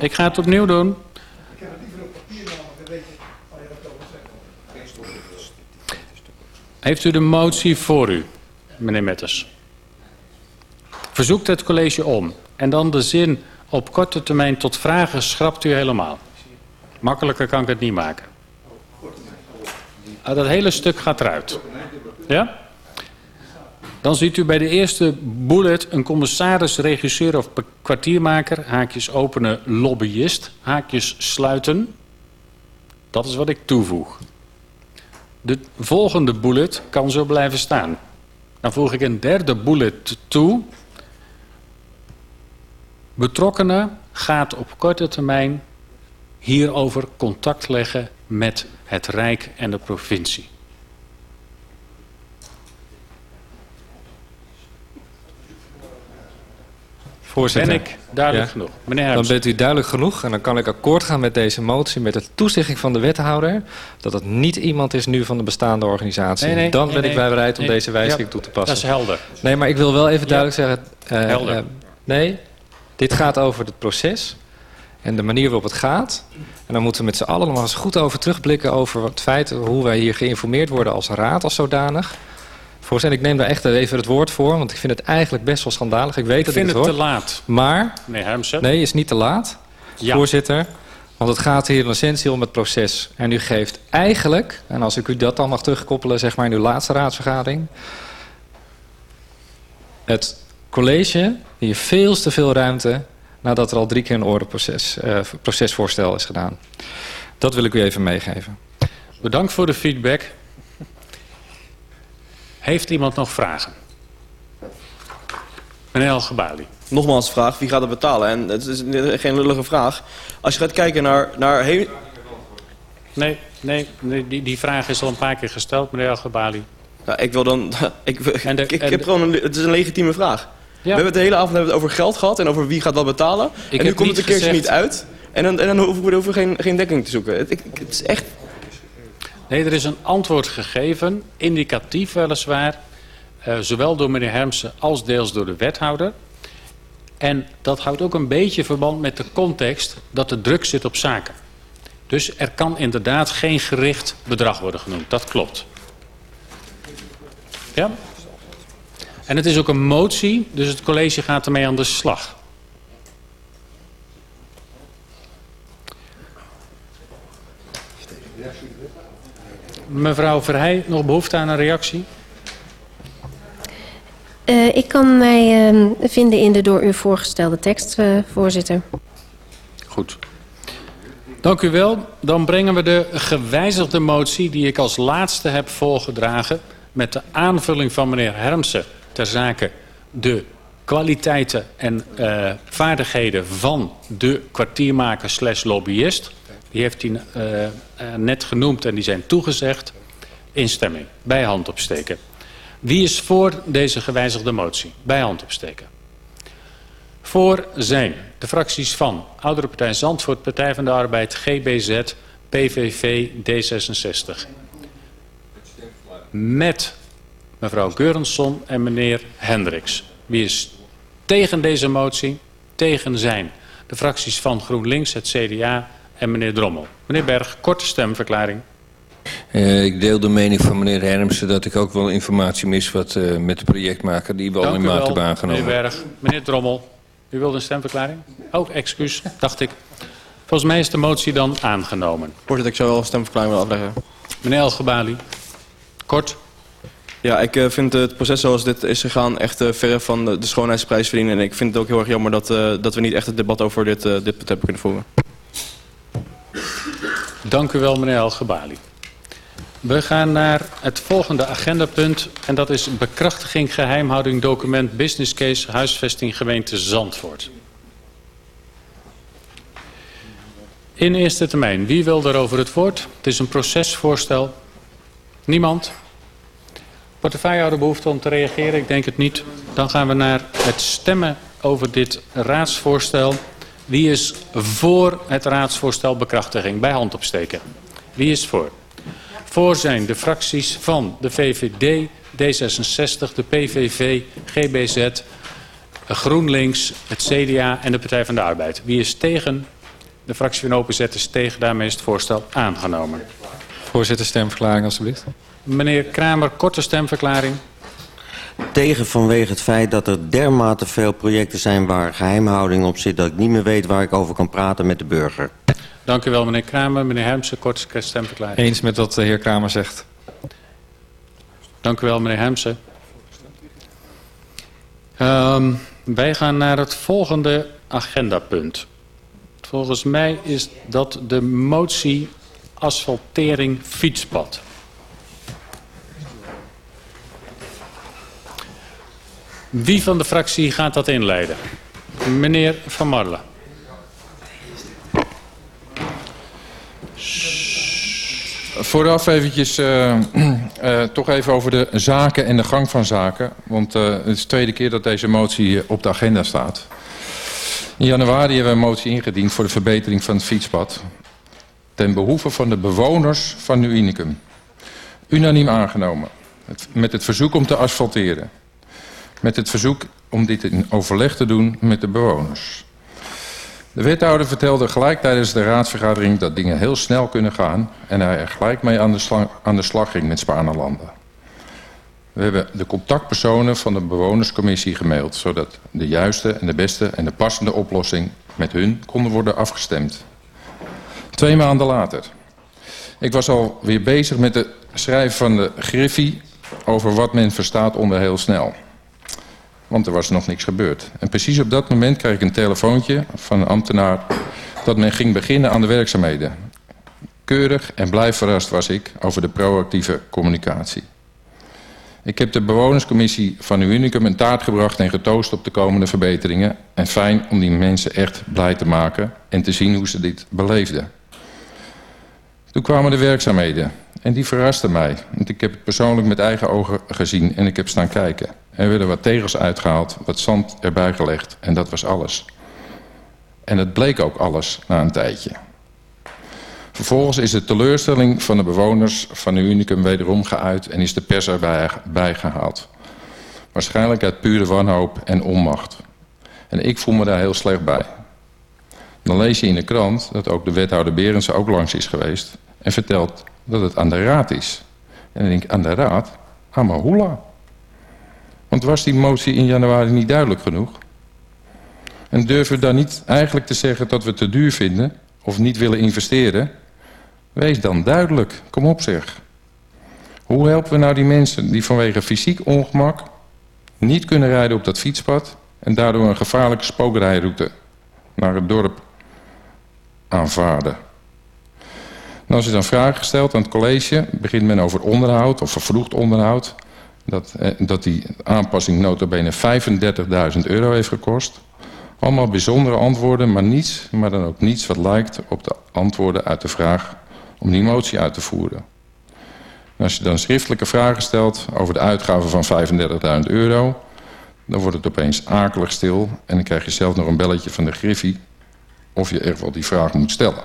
Ik ga het opnieuw doen. Heeft u de motie voor u, meneer Metters? Verzoekt het college om. En dan de zin op korte termijn tot vragen schrapt u helemaal. Makkelijker kan ik het niet maken. Ah, dat hele stuk gaat eruit. Ja? Dan ziet u bij de eerste bullet een commissaris, regisseur of kwartiermaker, haakjes openen, lobbyist, haakjes sluiten. Dat is wat ik toevoeg. De volgende bullet kan zo blijven staan. Dan voeg ik een derde bullet toe. Betrokkenen gaat op korte termijn hierover contact leggen met het Rijk en de provincie. Voorzitter. Ben ik duidelijk Ja. genoeg? Meneer Dan bent u duidelijk genoeg en dan kan ik akkoord gaan met deze motie... met de toezegging van de wethouder... dat het niet iemand is nu van de bestaande organisatie. Nee, nee, dan nee, ben ik bij bereid om deze wijziging Ja, toe te passen. dat is helder. Nee, maar ik wil wel even Ja. duidelijk zeggen... eh, Helder. eh, nee, dit gaat over het proces en de manier waarop het gaat. En dan moeten we met z'n allen nog eens goed over terugblikken... over het feit hoe wij hier geïnformeerd worden als raad als zodanig... Voorzitter, ik neem daar echt even het woord voor, want ik vind het eigenlijk best wel schandalig. Ik weet Ik dat vind ik het het te laat. Maar Meneer Hermsen. Nee, is niet te laat, Ja. voorzitter. Want het gaat hier in essentie om het proces. En u geeft eigenlijk, en als ik u dat dan mag terugkoppelen... zeg maar in uw laatste raadsvergadering... het college hier veel te veel ruimte... nadat er al drie keer een ordeproces, eh, procesvoorstel is gedaan. Dat wil ik u even meegeven. Bedankt voor de feedback. Heeft iemand nog vragen? Meneer Algebali. Nogmaals vraag, wie gaat het betalen? En het is geen lullige vraag. Als je gaat kijken naar... naar he- Nee, nee, nee die, die vraag is al een paar keer gesteld, meneer Algebali. Ja, ik wil dan... Ik, En de- ik, ik en heb de- gewoon een, het is een legitieme vraag. We hebben het de hele avond hebben het over geld gehad en over wie gaat wat betalen. en nu komt het een keertje gezegd- niet uit. En dan, en dan hoeven we, hoeven we geen, geen dekking te zoeken. Het, ik, het is echt... Nee, er is een antwoord gegeven, indicatief weliswaar, eh, zowel door meneer Hermsen als deels door de wethouder. En dat houdt ook een beetje verband met de context dat er druk zit op zaken. Dus er kan inderdaad geen gericht bedrag worden genoemd, dat klopt. Ja? En het is ook een motie, dus het college gaat ermee aan de slag. Mevrouw Verheij, nog behoefte aan een reactie? Eh, ik kan mij ehm, vinden in de door u voorgestelde tekst, eh, voorzitter. Goed. Dank u wel. Dan brengen we de gewijzigde motie die ik als laatste heb voorgedragen... met de aanvulling van meneer Hermsen ter zake de kwaliteiten en eh, vaardigheden van de kwartiermaker slash lobbyist. Die heeft hij eh, eh, net genoemd en die zijn toegezegd. Instemming. Bij hand opsteken. Wie is voor deze gewijzigde motie? Bij hand opsteken. Voor zijn de fracties van Oudere Partij Zandvoort, Partij van de Arbeid, GBZ, PVV, D66. Met mevrouw Geurensson en meneer Hendricks. Wie is tegen deze motie? Tegen zijn de fracties van GroenLinks, het CDA en meneer Drommel. Meneer Berg, korte stemverklaring. Uh, ik deel de mening van meneer Hermsen dat ik ook wel informatie mis wat uh, met de projectmaker die we al in maart hebben aangenomen. Meneer Berg. Meneer Drommel, u wilde een stemverklaring? Oh, excuus, dacht ik. Volgens mij is de motie dan aangenomen. Voorzitter, ik zou wel een stemverklaring willen afleggen. Meneer Elgebali, kort. Ja, ik uh, vind het proces zoals dit is gegaan echt uh, verre van de, de schoonheidsprijs verdienen. En ik vind het ook heel erg jammer dat, uh, dat we niet echt het debat over dit, dit punt hebben kunnen voeren. Dank u wel, meneer Elgebali. We gaan naar het volgende agendapunt. En dat is bekrachtiging geheimhouding document business case huisvesting gemeente Zandvoort. In eerste termijn, wie wil daarover het woord? Het is een procesvoorstel. Niemand? Portefeuillehouder behoefte om te reageren? Ik denk het niet. Dan gaan we naar het stemmen over dit raadsvoorstel. Wie is voor het raadsvoorstel bekrachtiging? Bij hand opsteken. Wie is voor? Voor zijn de fracties van de VVD, D66, de PVV, GBZ, GroenLinks, het CDA en de Partij van de Arbeid. Wie is tegen? De fractie van Openzet is tegen. Daarmee is het voorstel aangenomen. Voorzitter, stemverklaring alstublieft. Meneer Kramer, korte stemverklaring. Tegen vanwege het feit dat er dermate veel projecten zijn waar geheimhouding op zit... dat ik niet meer weet waar ik over kan praten met de burger. Dank u wel, meneer Kramer. Meneer Hemsen, korte stemverklaring. Eens met wat de heer Kramer zegt. Dank u wel, meneer Hemsen. Um, wij gaan naar het volgende agendapunt. Volgens mij is dat de motie asfaltering fietspad. Wie van de fractie gaat dat inleiden? Meneer Van Marlen. Vooraf eventjes, uh, uh, toch even over de zaken en de gang van zaken. Want uh, het is de tweede keer dat deze motie op de agenda staat. In januari hebben we een motie ingediend voor de verbetering van het fietspad. Ten behoeve van de bewoners van Unicum. Unaniem aangenomen. Met het verzoek om te asfalteren. Met het verzoek om dit in overleg te doen met de bewoners. De wethouder vertelde gelijk tijdens de raadsvergadering dat dingen heel snel kunnen gaan en hij er gelijk mee aan de, slag, aan de ging met Spaanlanden. We hebben de contactpersonen van de bewonerscommissie gemaild, zodat de juiste en de beste en de passende oplossing met hun konden worden afgestemd. Twee maanden later. Ik was alweer bezig met het schrijven van de griffie over wat men verstaat onder heel snel. Want er was nog niks gebeurd. En precies op dat moment kreeg ik een telefoontje van een ambtenaar... dat men ging beginnen aan de werkzaamheden. Keurig en blij verrast was ik over de proactieve communicatie. Ik heb de bewonerscommissie van Unicum een taart gebracht en getoost op de komende verbeteringen. En fijn om die mensen echt blij te maken en te zien hoe ze dit beleefden. Toen kwamen de werkzaamheden en die verrasten mij. Want ik heb het persoonlijk met eigen ogen gezien en ik heb staan kijken. Er werden wat tegels uitgehaald, wat zand erbij gelegd en dat was alles. En het bleek ook alles na een tijdje. Vervolgens is de teleurstelling van de bewoners van de Unicum wederom geuit en is de pers erbij bijgehaald. Waarschijnlijk uit pure wanhoop en onmacht. En ik voel me daar heel slecht bij. Dan lees je in de krant dat ook de wethouder Berendsen ook langs is geweest en vertelt dat het aan de raad is. En dan denk ik, aan de raad? Amahula. Want was die motie in januari niet duidelijk genoeg? En durven we dan niet eigenlijk te zeggen dat we het te duur vinden... of niet willen investeren? Wees dan duidelijk. Kom op zeg. Hoe helpen we nou die mensen die vanwege fysiek ongemak... niet kunnen rijden op dat fietspad... en daardoor een gevaarlijke spookrijroute naar het dorp aanvaarden? En als je dan vragen gesteld aan het college... begint men over onderhoud of vervroegd onderhoud... dat, eh, dat die aanpassing notabene 35.000 euro heeft gekost... Allemaal bijzondere antwoorden, maar niets, maar dan ook niets wat lijkt op de antwoorden uit de vraag om die motie uit te voeren. En als je dan schriftelijke vragen stelt over de uitgaven van 35.000 euro... dan wordt het opeens akelig stil en dan krijg je zelf nog een belletje van de Griffie... of je echt wel die vraag moet stellen.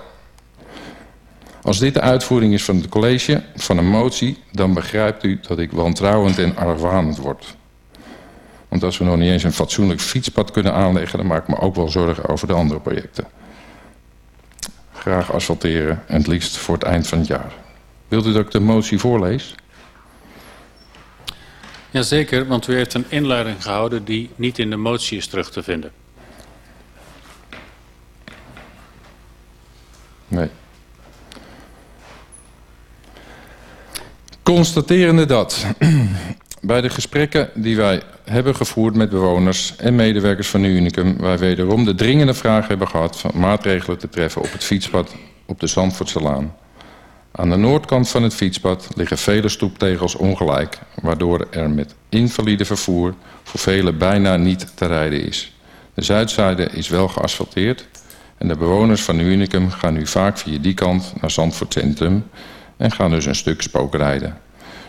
Als dit de uitvoering is van het college, van een motie... dan begrijpt u dat ik wantrouwend en argwanend word. Want als we nog niet eens een fatsoenlijk fietspad kunnen aanleggen... dan maak ik me ook wel zorgen over de andere projecten. Graag asfalteren en het liefst voor het eind van het jaar. Wilt u dat ik de motie voorlees? Jazeker, want u heeft een inleiding gehouden die niet in de motie is terug te vinden. Nee. Constaterende dat bij de gesprekken die wij hebben gevoerd met bewoners en medewerkers van Unicum... wij wederom de dringende vraag hebben gehad van maatregelen te treffen op het fietspad op de Zandvoortselaan. Aan de noordkant van het fietspad liggen vele stoeptegels ongelijk... waardoor er met invalide vervoer voor velen bijna niet te rijden is. De zuidzijde is wel geasfalteerd... en de bewoners van Unicum gaan nu vaak via die kant naar Zandvoort Centrum... en gaan dus een stuk spookrijden.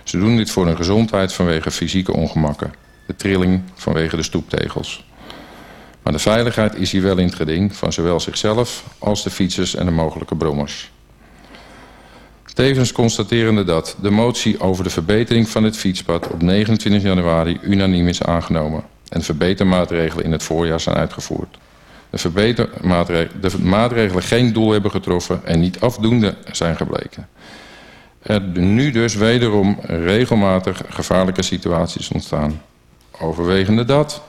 Ze doen dit voor hun gezondheid vanwege fysieke ongemakken. De trilling vanwege de stoeptegels. Maar de veiligheid is hier wel in het geding van zowel zichzelf als de fietsers en de mogelijke brommers. Tevens constaterende dat de motie over de verbetering van het fietspad op 29 januari unaniem is aangenomen en verbetermaatregelen in het voorjaar zijn uitgevoerd. De, verbetermaatregelen, de maatregelen geen doel hebben getroffen en niet afdoende zijn gebleken. Er nu dus wederom regelmatig gevaarlijke situaties ontstaan. Overwegende dat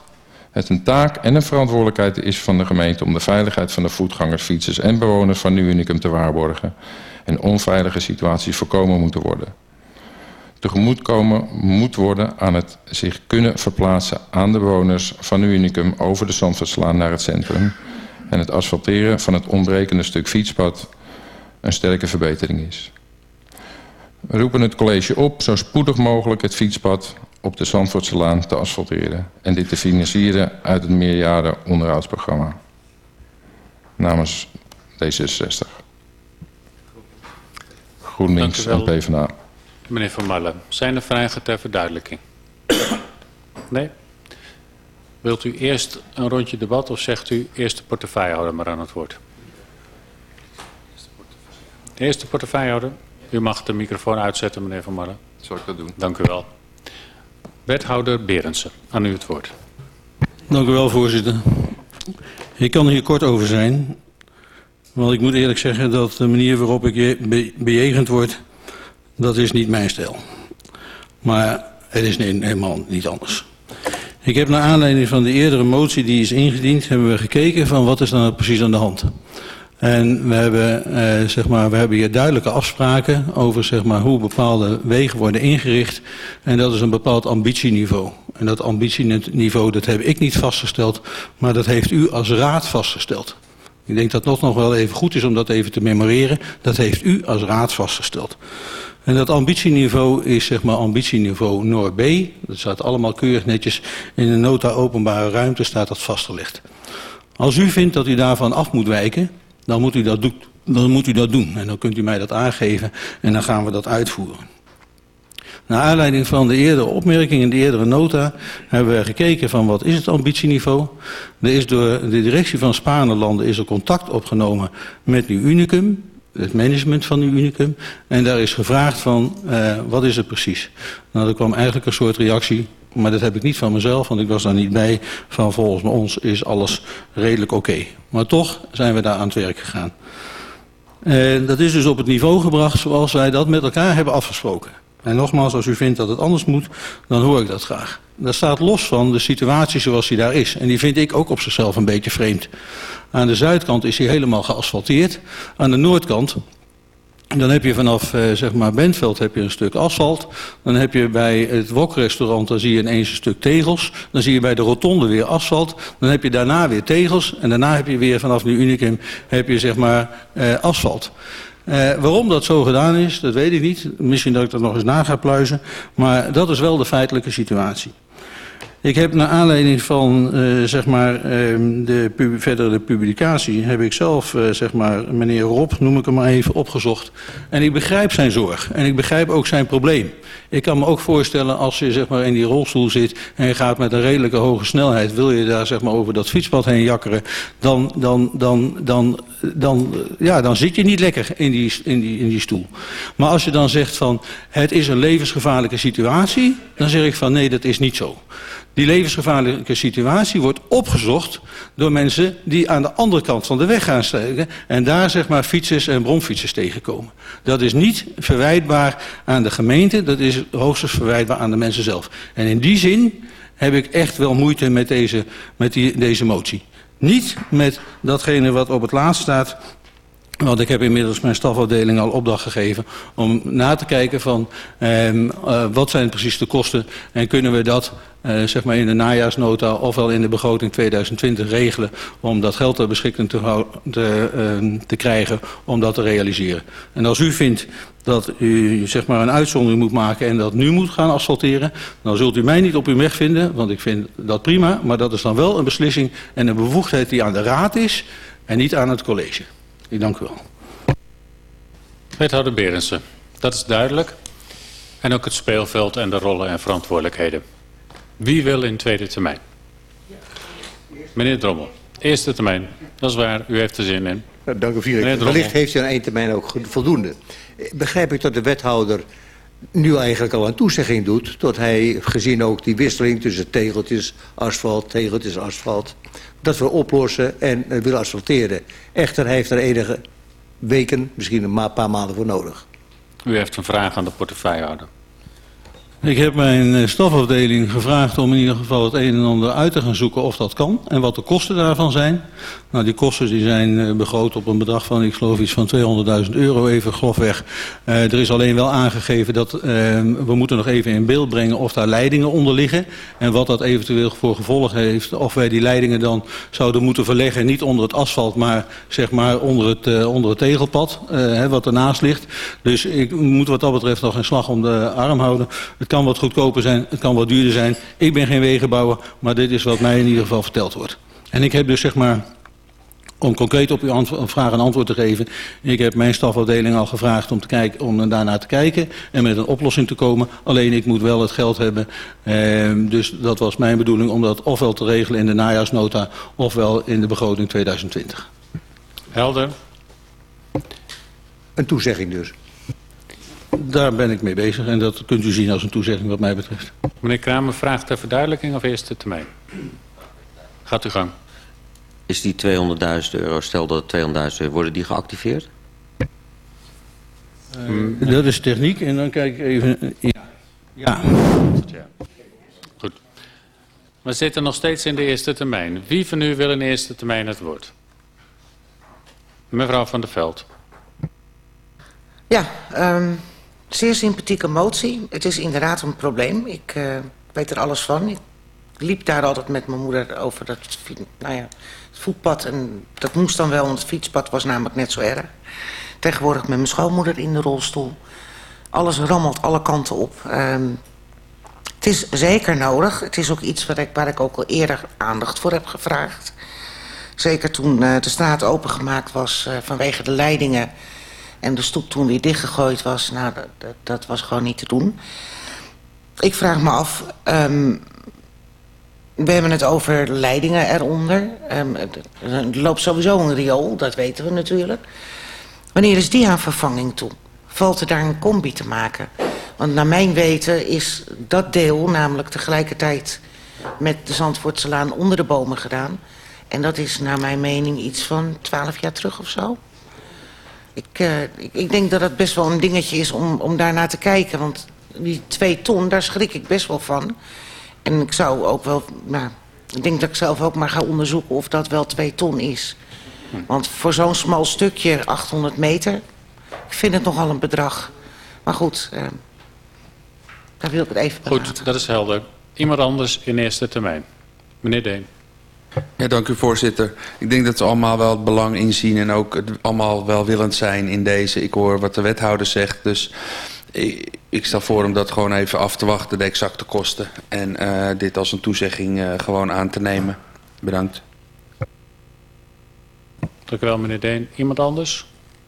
het een taak en een verantwoordelijkheid is van de gemeente om de veiligheid van de voetgangers, fietsers en bewoners van Unicum te waarborgen en onveilige situaties voorkomen moeten worden. Tegemoetkomen moet worden aan het zich kunnen verplaatsen aan de bewoners van Unicum over de Zandvoortslaan naar het centrum en het asfalteren van het ontbrekende stuk fietspad een sterke verbetering is. We roepen het college op zo spoedig mogelijk het fietspad op de Zandvoortselaan te asfalteren en dit te financieren uit het meerjaren onderhoudsprogramma. Namens D66. GroenLinks en PvdA. Meneer Van Marlen, zijn er vragen ter verduidelijking? Nee? Wilt u eerst een rondje debat of zegt u eerst de portefeuillehouder maar aan het woord? Eerst de portefeuillehouder. U mag de microfoon uitzetten, meneer Van Marlen. Zal ik dat doen? Dank u wel. Wethouder Berendsen, aan u het woord. Dank u wel, voorzitter. Ik kan hier kort over zijn. Want ik moet eerlijk zeggen dat de manier waarop ik bejegend word... dat is niet mijn stijl. Maar het is helemaal niet anders. Ik heb naar aanleiding van de eerdere motie die is ingediend... hebben we gekeken van wat is dan precies aan de hand. En we hebben, eh, zeg maar, we hebben hier duidelijke afspraken over zeg maar, hoe bepaalde wegen worden ingericht. En dat is een bepaald ambitieniveau. En dat ambitieniveau dat heb ik niet vastgesteld, maar dat heeft u als raad vastgesteld. Ik denk dat het nog wel even goed is om dat even te memoreren. Dat heeft u als raad vastgesteld. En dat ambitieniveau is zeg maar ambitieniveau Noord B. Dat staat allemaal keurig netjes in de nota openbare ruimte staat dat vastgelegd. Als u vindt dat u daarvan af moet wijken, dan moet u dat, doen, dan moet u dat doen. En dan kunt u mij dat aangeven en dan gaan we dat uitvoeren. Naar aanleiding van de eerdere opmerkingen, de eerdere nota, hebben we gekeken van wat is het ambitieniveau. Er is door de directie van Spanelanden is er contact opgenomen met nu Unicum, het management van nu Unicum. En daar is gevraagd van uh, wat is het precies. Nou, er kwam eigenlijk een soort reactie, maar dat heb ik niet van mezelf, want ik was daar niet bij. Van volgens ons is alles redelijk oké. Maar toch zijn we daar aan het werk gegaan. En dat is dus op het niveau gebracht zoals wij dat met elkaar hebben afgesproken. En nogmaals, als u vindt dat het anders moet, dan hoor ik dat graag. Dat staat los van de situatie zoals die daar is. En die vind ik ook op zichzelf een beetje vreemd. Aan de zuidkant is hij helemaal geasfalteerd. Aan de noordkant dan heb je vanaf uh, zeg maar Bentveld heb je een stuk asfalt. Dan heb je bij het wokrestaurant, dan zie je ineens een stuk tegels. Dan zie je bij de rotonde weer asfalt. Dan heb je daarna weer tegels. En daarna heb je weer vanaf nu Unicum heb je zeg maar uh, asfalt. Uh, waarom dat zo gedaan is, dat weet ik niet. Misschien dat ik dat nog eens na ga pluizen. Maar dat is wel de feitelijke situatie. Ik heb naar aanleiding van uh, zeg maar, uh, de verdere publicatie... heb ik zelf uh, zeg maar, meneer Rob, noem ik hem maar even, opgezocht. En ik begrijp zijn zorg. En ik begrijp ook zijn probleem. Ik kan me ook voorstellen als je zeg maar, in die rolstoel zit... en je gaat met een redelijke hoge snelheid... wil je daar zeg maar, over dat fietspad heen jakkeren... dan, dan, dan, dan, dan, ja, dan zit je niet lekker in die, in, die, in die stoel. Maar als je dan zegt van... het is een levensgevaarlijke situatie... dan zeg ik van nee, dat is niet zo. Die levensgevaarlijke situatie wordt opgezocht door mensen die aan de andere kant van de weg gaan steken en daar zeg maar fietsers en bromfietsers tegenkomen. Dat is niet verwijtbaar aan de gemeente, dat is hoogstens verwijtbaar aan de mensen zelf. En in die zin heb ik echt wel moeite met deze, met die, deze motie. Niet met datgene wat op het laatst staat, want ik heb inmiddels mijn stafafdeling al opdracht gegeven om na te kijken van ehm, uh, wat zijn precies de kosten en kunnen we dat zeg maar in de najaarsnota ofwel in de begroting 2020 regelen om dat geld ter beschikking te, te, uh, te krijgen om dat te realiseren. En als u vindt dat u zeg maar een uitzondering moet maken en dat nu moet gaan asfalteren, dan zult u mij niet op uw weg vinden, want ik vind dat prima, maar dat is dan wel een beslissing en een bevoegdheid die aan de raad is en niet aan het college. Ik dank u wel. Wethouder Berensen, dat is duidelijk. En ook het speelveld en de rollen en verantwoordelijkheden. Wie wil in tweede termijn? Meneer Drommel, eerste termijn. Dat is waar, u heeft er zin in. Ja, dank u vriendelijk. Wellicht heeft u aan één termijn ook voldoende. Begrijp ik dat de wethouder nu eigenlijk al een toezegging doet... dat hij, gezien ook die wisseling tussen tegeltjes, asfalt, tegeltjes, asfalt... dat we oplossen en uh, willen asfalteren. Echter, hij heeft er enige weken, misschien een ma paar maanden voor nodig. U heeft een vraag aan de portefeuillehouder. Ik heb mijn stafafdeling gevraagd om in ieder geval het een en ander uit te gaan zoeken of dat kan. En wat de kosten daarvan zijn. Nou, die kosten die zijn begroot op een bedrag van, ik geloof iets van 200.000 euro, even grofweg. Uh, er is alleen wel aangegeven dat uh, we moeten nog even in beeld brengen of daar leidingen onder liggen. En wat dat eventueel voor gevolgen heeft. Of wij die leidingen dan zouden moeten verleggen, niet onder het asfalt, maar zeg maar onder het, onder het tegelpad, hè, wat ernaast ligt. Dus ik moet wat dat betreft nog een slag om de arm houden. Het kan wat goedkoper zijn, het kan wat duurder zijn. Ik ben geen wegenbouwer, maar dit is wat mij in ieder geval verteld wordt. En ik heb dus zeg maar, om concreet op uw vraag een antwoord te geven. Ik heb mijn stafafdeling al gevraagd om, te kijken, om daarnaar te kijken en met een oplossing te komen. Alleen ik moet wel het geld hebben. Uh, dus dat was mijn bedoeling om dat ofwel te regelen in de najaarsnota ofwel in de begroting 2020. Helder. Een toezegging dus. Daar ben ik mee bezig en dat kunt u zien als een toezegging wat mij betreft. Meneer Kramer vraagt ter verduidelijking of eerste termijn? Gaat u gang. Is die 200.000 euro, stel dat het 200.000 euro, worden die geactiveerd? Uh, dat is techniek en dan kijk ik even... Ja. ja. Goed. We zitten nog steeds in de eerste termijn. Wie van u wil in de eerste termijn het woord? Mevrouw van der Veld. Ja, um, zeer sympathieke motie. Het is inderdaad een probleem. Ik uh, weet er alles van. Ik liep daar altijd met mijn moeder over dat nou ja, het voetpad. En dat moest dan wel, want het fietspad was namelijk net zo erg. Tegenwoordig met mijn schoonmoeder in de rolstoel. Alles rammelt alle kanten op. Um, het is zeker nodig. Het is ook iets waar ik, waar ik ook al eerder aandacht voor heb gevraagd. Zeker toen uh, de straat opengemaakt was uh, vanwege de leidingen... en de stoep toen weer dichtgegooid was. Nou, dat, dat, was gewoon niet te doen. Ik vraag me af... Um, we hebben het over leidingen eronder. Um, er loopt sowieso een riool, dat weten we natuurlijk. Wanneer is die aan vervanging toe? Valt er daar een combi te maken? Want naar mijn weten is dat deel namelijk tegelijkertijd met de Zandvoortselaan onder de bomen gedaan. En dat is naar mijn mening iets van twaalf jaar terug of zo. Ik, uh, ik, ik denk dat het best wel een dingetje is om, om daar naar te kijken. Want die twee ton, daar schrik ik best wel van. En ik zou ook wel, nou, ik denk dat ik zelf ook maar ga onderzoeken of dat wel twee ton is. Want voor zo'n smal stukje, 800 meter, ik vind het nogal een bedrag. Maar goed, uh, daar wil ik het even. Goed, dat is helder. Iemand anders in eerste termijn. Meneer Deen. Ja, dank u voorzitter. Ik denk dat we allemaal wel het belang inzien en ook het allemaal welwillend zijn in deze. Ik hoor wat de wethouder zegt, dus ik, stel voor om dat gewoon even af te wachten, de exacte kosten. En uh, dit als een toezegging uh, gewoon aan te nemen. Bedankt. Dank u wel, meneer Deen. Iemand anders?